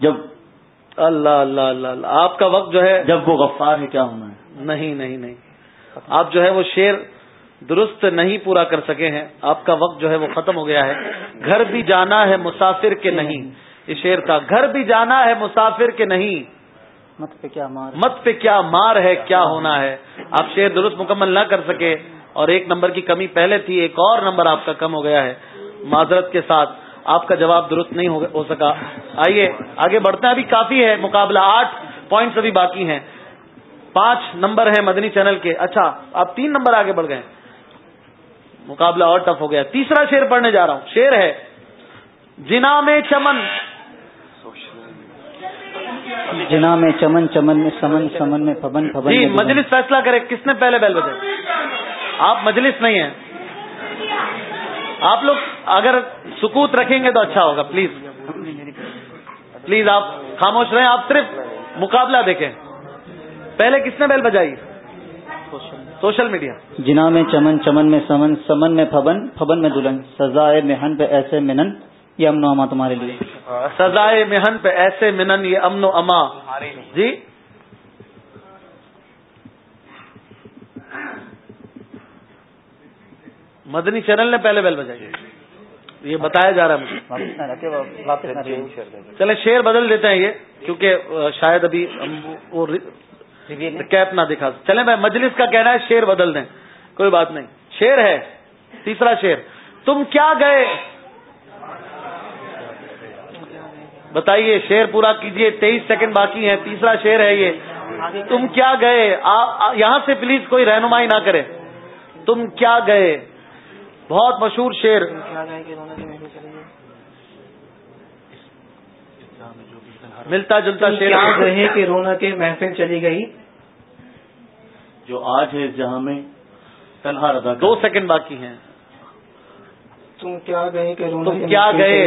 جب
اللہ اللہ اللہ اللہ۔ آپ کا وقت جو ہے
جب وہ غفار ہے کیا ہونا ہے؟
نہیں نہیں نہیں۔ آپ جو ہے وہ شیر درست نہیں پورا کر سکے ہیں۔ آپ کا وقت جو ہے وہ ختم ہو گیا ہے۔ گھر بھی جانا ہے مسافر کے نہیں۔ یہ شیر کا گھر بھی جانا ہے مسافر کے نہیں۔
مت پہ کیا مار
مت پہ کیا مار ہے کیا ہونا ہے۔ آپ شیر درست مکمل نہ کر سکے۔ اور ایک نمبر کی کمی پہلے تھی ایک اور نمبر آپ کا کم ہو گیا ہے۔ معذرت کے ساتھ آپ کا جواب درست نہیں ہو ہو سکا۔ آئیے آگے بڑھتے ہیں۔ ابھی کافی ہے مقابلہ آٹھ پوائنٹس ابھی باقی ہیں۔ پانچ نمبر ہیں مدنی چینل کے۔ اچھا آپ تین نمبر آگے بڑھ گئے۔ مقابلہ اور ٹف ہو گیا۔ تیسرا شیر پڑھنے جا رہا ہوں۔ شیر ہے جنا میں چمن۔
جنا میں چمن چمن میں سمن سمن میں پبن پبن
جی۔ مجلس فیصلہ کرے کس نے پہلے بیل بجائی؟ آپ مجلس نہیں ہیں۔ آپ لوگ اگر سکوت رکھیں گے تو اچھا ہوگا پلیز۔ پلیز آپ خاموش رہیں آپ صرف مقابلہ دیکھیں۔ پہلے کس نے بیل بجائی؟ Social media.
جنا میں چمن چمن میں سمن سمن میں پھبن پھبن میں دلہن سزائے مہن پہ ایسے منن۔ یہ امن و اما تمہارے لیے۔
سزائے مہن پہ ایسے منن یہ امن و اما جی؟ مدنی چینل نے پہلے بیل بجائی۔ یہ بتایا جا رہا ہے مجھے۔ چلے شیر بدل دیتے ہیں یہ کیونکہ شاید ابھی وہ کیپ نہ دکھا۔ چلے میں مجلس کا کہنا ہے شیر بدل دیں۔ کوئی بات نہیں۔ شیر ہے تیسرا شیر تم کیا گئے؟ بتائیے شیر پورا کیجیے تیئیس سیکنڈ باقی ہیں تیسرا شیر ہے یہ. تم کیا گئے؟ یہاں سے پلیز کوئی رہنمائی نہ کرے. تم کیا گئے؟ بہت مشہور شیر ملتا جلتا شیر
رہے کہ رونا کے محفل چلی گئی
جو آج ہے جہاں میں تنہا رضا
دو سیکنڈ باقی ہیں.
تم کیا گئے کہ رونا
تم کیا گئے؟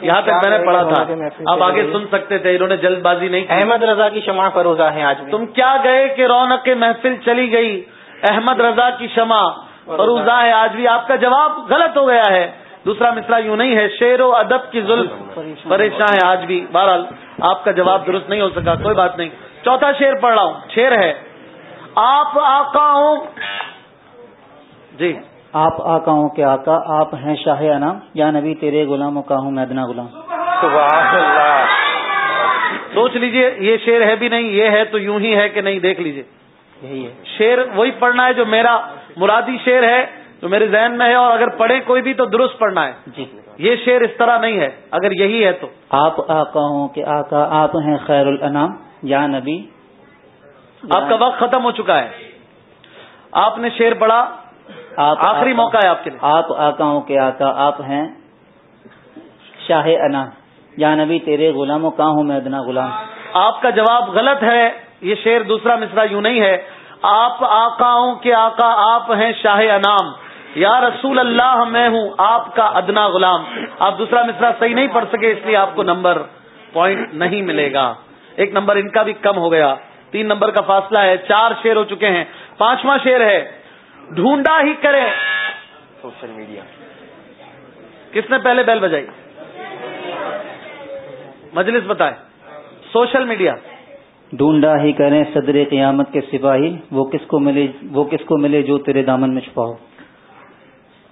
یہاں تک میں نے پڑھا تھا۔ آپ آگے سن سکتے تھے انہوں نے جلد بازی نہیں
احمد رضا کی شمع فروزہ ہے آج
تم کیا گئے کہ رونق محفل چلی گئی؟ احمد رضا کی شمع فروزہ۔ ہے۔ آج بھی آپ کا جواب غلط ہو گیا ہے۔ دوسرا مصرا یوں نہیں ہے شیر و ادب کی ظلم پریشان ہے آج بھی۔ بہرحال آپ کا جواب درست نہیں ہو سکا کوئی بات نہیں۔ چوتھا شیر پڑھ رہا ہوں۔ شیر ہے آپ آقا ہوں۔ جی۔
آپ آقا ہوں کہ آقا آپ ہیں شاہ انام یا نبی تیرے غلاموں کا ہوں میدنا غلام۔
سوچ لیجیے یہ شیر ہے بھی نہیں یہ ہے تو یوں ہی ہے کہ نہیں دیکھ لیجیے۔
یہی ہے۔
شیر وہی پڑھنا ہے جو میرا مرادی شیر ہے جو میرے ذہن میں ہے اور اگر پڑھے کوئی بھی تو درست پڑھنا ہے۔
جی۔
یہ شیر اس طرح نہیں ہے اگر یہی ہے تو۔
آپ آقا ہوں کہ آقا آپ ہیں خیر الانام یا نبی۔
آپ کا وقت ختم ہو چکا ہے۔ آپ نے شیر پڑھا آخری موقع ہے آپ کے لیے۔
آپ آقا ہوں کہ آقا آپ ہیں۔ شاہ انام یا نبی تیرے غلاموں کا ہوں میں ادنا غلام؟
آپ کا جواب غلط ہے۔ یہ شیر دوسرا مصرا یوں نہیں ہے۔ آپ آقاؤں کے آقا آپ ہیں شاہ انام یا رسول اللہ میں ہوں آپ کا ادنا غلام۔ آپ دوسرا مصرا صحیح نہیں پڑھ سکے اس لیے آپ کو نمبر پوائنٹ نہیں ملے گا۔ ایک نمبر ان کا بھی کم ہو گیا۔ تین نمبر کا فاصلہ ہے۔ چار شیر ہو چکے ہیں۔ پانچواں شیر ہے۔ ڈھونڈا ہی کرے
سوشل میڈیا۔
کس نے پہلے بیل بجائی؟ مجلس بتائے۔ Social media.
ڈھونڈا ہی کریں صدر قیامت کے سپاہی۔ وہ کس کو ملے وہ کس کو ملے جو تیرے دامن میں چھپا ہو؟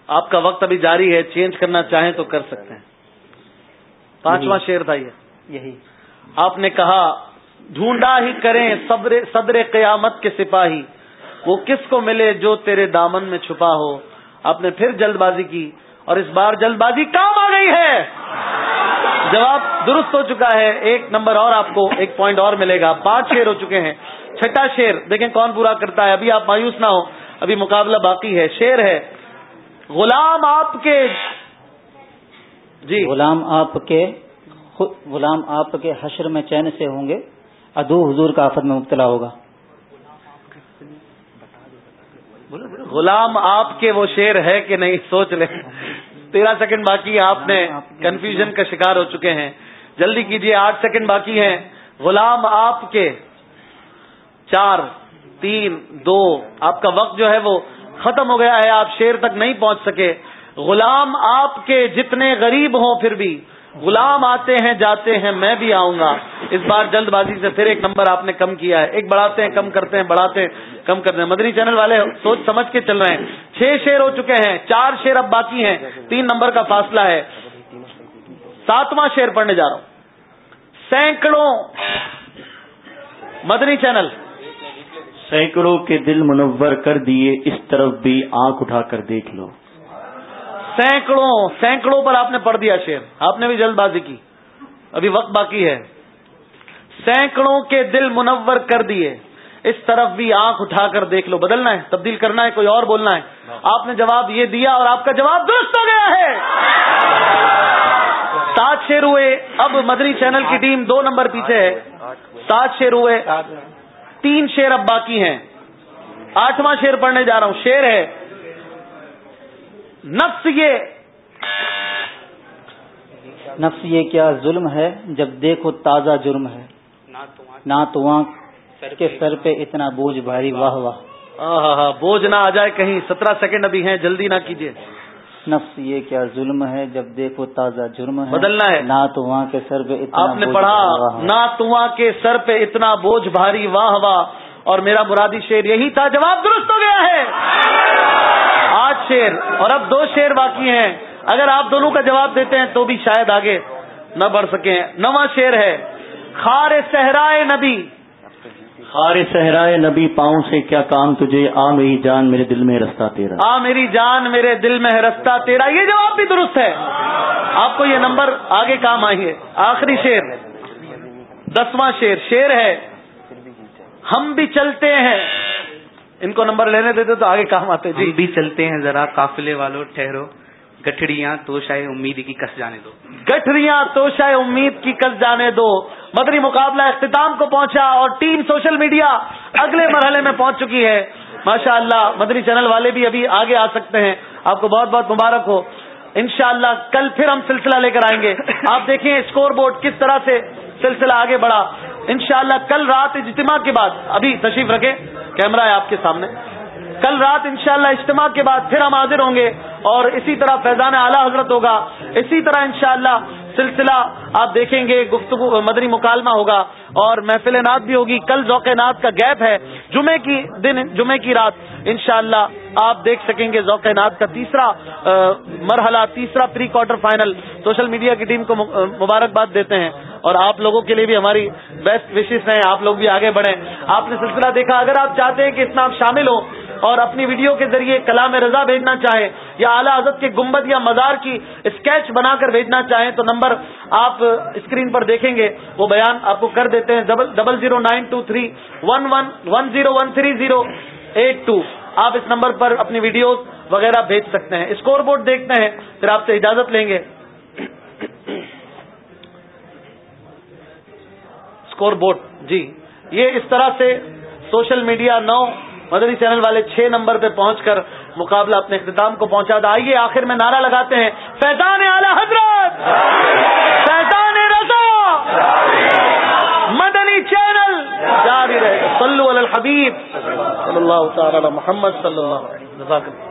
آپ کا وقت ابھی جاری ہے چینج کرنا چاہیں تو کر سکتے ہیں۔ پانچواں شیر تھا یہ۔
یہی۔
آپ نے کہا ڈھونڈا ہی کریں صدر قیامت کے سپاہی۔ وہ کس کو ملے جو تیرے دامن میں چھپا ہو؟ آپ نے پھر جلد بازی کی اور اس بار جلد بازی کام آ گئی ہے۔ جواب درست ہو چکا ہے۔ ایک نمبر اور آپ کو ایک پوائنٹ اور ملے گا۔ پانچ شیر ہو چکے ہیں۔ چھٹا شیر۔ دیکھیں کون پورا کرتا ہے۔ ابھی آپ مایوس نہ ہو۔ ابھی مقابلہ باقی ہے۔ شیر ہے۔ غلام آپ کے جی۔
غلام آپ کے غلام آپ کے حشر میں چین سے ہوں گے۔ ادو حضور کا آفت میں مبتلا ہوگا۔
غلام آپ کے وہ شیر ہے کہ نہیں سوچ لیں۔ تیرہ سیکنڈ باقی آپ نے کنفیوژن کا شکار ہو چکے ہیں۔ جلدی کیجیے آٹھ سیکنڈ باقی ہیں۔ غلام آپ کے۔ چار، تین، دو، آپ کا وقت جو ہے وہ ختم ہو گیا ہے، آپ شیر تک نہیں پہنچ سکے۔ غلام آپ کے جتنے غریب ہوں پھر بھی غلام آتے ہیں، جاتے ہیں، میں بھی آؤں گا۔ اس بار جلد بازی سے پھر ایک نمبر آپ نے کم کیا ہے۔ ایک بڑھاتے ہیں، کم کرتے ہیں، بڑھاتے ہیں، کم کرتے ہیں۔ مدنی چینل والے سوچ سمجھ کے چل رہے ہیں۔ چھ شیر ہو چکے ہیں، چار شیر اب باقی ہیں۔ تین نمبر کا فاصلہ ہے۔ ساتواں شیر پڑھنے جا رہا ہوں۔ سینکڑوں مدنی چینل۔
سینکڑوں کے دل منور کر دیے، اس طرف بھی آنکھ اٹھا کر دیکھ لو۔
سینکڑوں سینکڑوں پر آپ نے پڑھ دیا شیر آپ نے بھی جلد بازی کی۔ ابھی وقت باقی ہے۔ سینکڑوں کے دل منور کر دیے۔ اس طرف بھی آنکھ اٹھا کر دیکھ لو۔ بدلنا ہے، تبدیل کرنا ہے، کوئی اور بولنا ہے۔ آپ نے جواب یہ دیا اور آپ کا جواب درست ہو گیا ہے۔ سات شیر ہوئے۔ اب مدنی چینل کی ٹیم دو نمبر پیچھے ہے۔ سات شیر ہوئے۔ تین شیر اب باقی ہیں۔ آٹھواں شیر پڑھنے جا رہا ہوں۔ شیر ہے۔ نفس یہ
نفس یہ کیا ظلم ہے جب دیکھو تازہ جرم ہے؟ نہ تو کے سر پہ اتنا بوجھ بھاری واہ واہ۔
بوجھ نہ آ جائے کہیں سترہ سیکنڈ ابھی ہیں جلدی نہ کیجیے
نفس یہ کیا ظلم ہے جب دیکھو تازہ جرم ہے؟
بدلنا ہے۔
نہ تو وہاں کے سر پہ اتنا
آپ نے پڑھا نہ تواں کے سر پہ اتنا بوجھ بھاری واہ واہ۔ اور میرا مرادی شیر یہی تھا جواب درست ہو گیا ہے۔ شیر اور اب دو شیر باقی ہیں۔ اگر آپ دونوں کا جواب دیتے ہیں تو بھی شاید آگے نہ بڑھ سکیں۔ نواں شیر ہے خار صحرائے نبی۔
خار صحرائے نبی پاؤں سے کیا کام تجھے؟ آ میری جان میرے دل میں رستہ تیرا۔
آ میری جان میرے دل میں رستہ تیرا۔ یہ جواب بھی درست ہے۔ آپ کو یہ نمبر آگے کام آئیں گے آخری شیر دسواں شیر۔ شیر ہے ہم بھی چلتے ہیں۔ ان کو نمبر لینے دیتے تو آگے کام آتے جی۔
بھی چلتے ہیں ذرا قافلے والوں ٹھہرو۔ گٹھڑیاں تو شاید امید کی کس جانے دو۔
گٹھریاں تو شاید امید کی کس جانے دو۔ مدری مقابلہ اختتام کو پہنچا اور ٹیم سوشل میڈیا اگلے مرحلے میں پہنچ چکی ہے۔ ماشاء اللہ مدری چینل والے بھی ابھی آگے آ سکتے ہیں۔ آپ کو بہت بہت مبارک ہو۔ انشاءاللہ کل پھر ہم سلسلہ لے کر آئیں گے۔ آپ دیکھیں اسکور بورڈ کس طرح سے سلسلہ آگے بڑھا۔ انشاءاللہ کل رات اجتماع کے بعد، ابھی تشریف رکھیں، کیمرہ ہے آپ کے سامنے۔ کل رات انشاءاللہ اجتماع کے بعد پھر ہم حاضر ہوں گے اور اسی طرح فیضان اعلیٰ حضرت ہوگا۔ اسی طرح انشاءاللہ سلسلہ آپ دیکھیں گے، گفتگو، مدنی مکالمہ ہوگا اور محفل نعت بھی ہوگی۔ کل ذوق نعت کا گیپ ہے۔ جمعے کی دن جمعے کی رات انشاءاللہ آپ دیکھ سکیں گے ذوق نعت کا تیسرا مرحلہ، تیسرا pre quarter final social media کی ٹیم کو مبارکباد دیتے ہیں اور آپ لوگوں کے لیے بھی ہماری بیسٹ وشز ہیں، آپ لوگ بھی آگے بڑھیں۔ آپ نے سلسلہ دیکھا، اگر آپ چاہتے ہیں کہ اس میں آپ شامل ہوں اور اپنی ویڈیو کے ذریعے کلام رضا بھیجنا چاہیں یا اعلیٰ حضرت کے گنبد یا مزار کی اسکیچ بنا کر بھیجنا چاہیں تو نمبر آپ اسکرین پر دیکھیں گے۔ وہ بیان آپ کو کر دیتے ہیں۔ Double zero nine two three one one one zero one three zero eight two آپ اس نمبر پر اپنی ویڈیوز وغیرہ بھیج سکتے ہیں۔ اسکور بورڈ دیکھتے ہیں، پھر آپ سے اجازت لیں گے۔ اسکور بورڈ جی۔ یہ اس طرح سے سوشل میڈیا نو مدنی چینل والے چھ نمبر پہ پہنچ کر مقابلہ اپنے اختتام کو پہنچا تھا آئیے، آخر میں نعرہ لگاتے ہیں۔ فیضان اعلی حضرت! فیضان رضا! مدنی چینل جاری رہے گا. صلو علی الحبیب. صلی اللہ تعالی محمد صلی اللہ علیہ وسلم.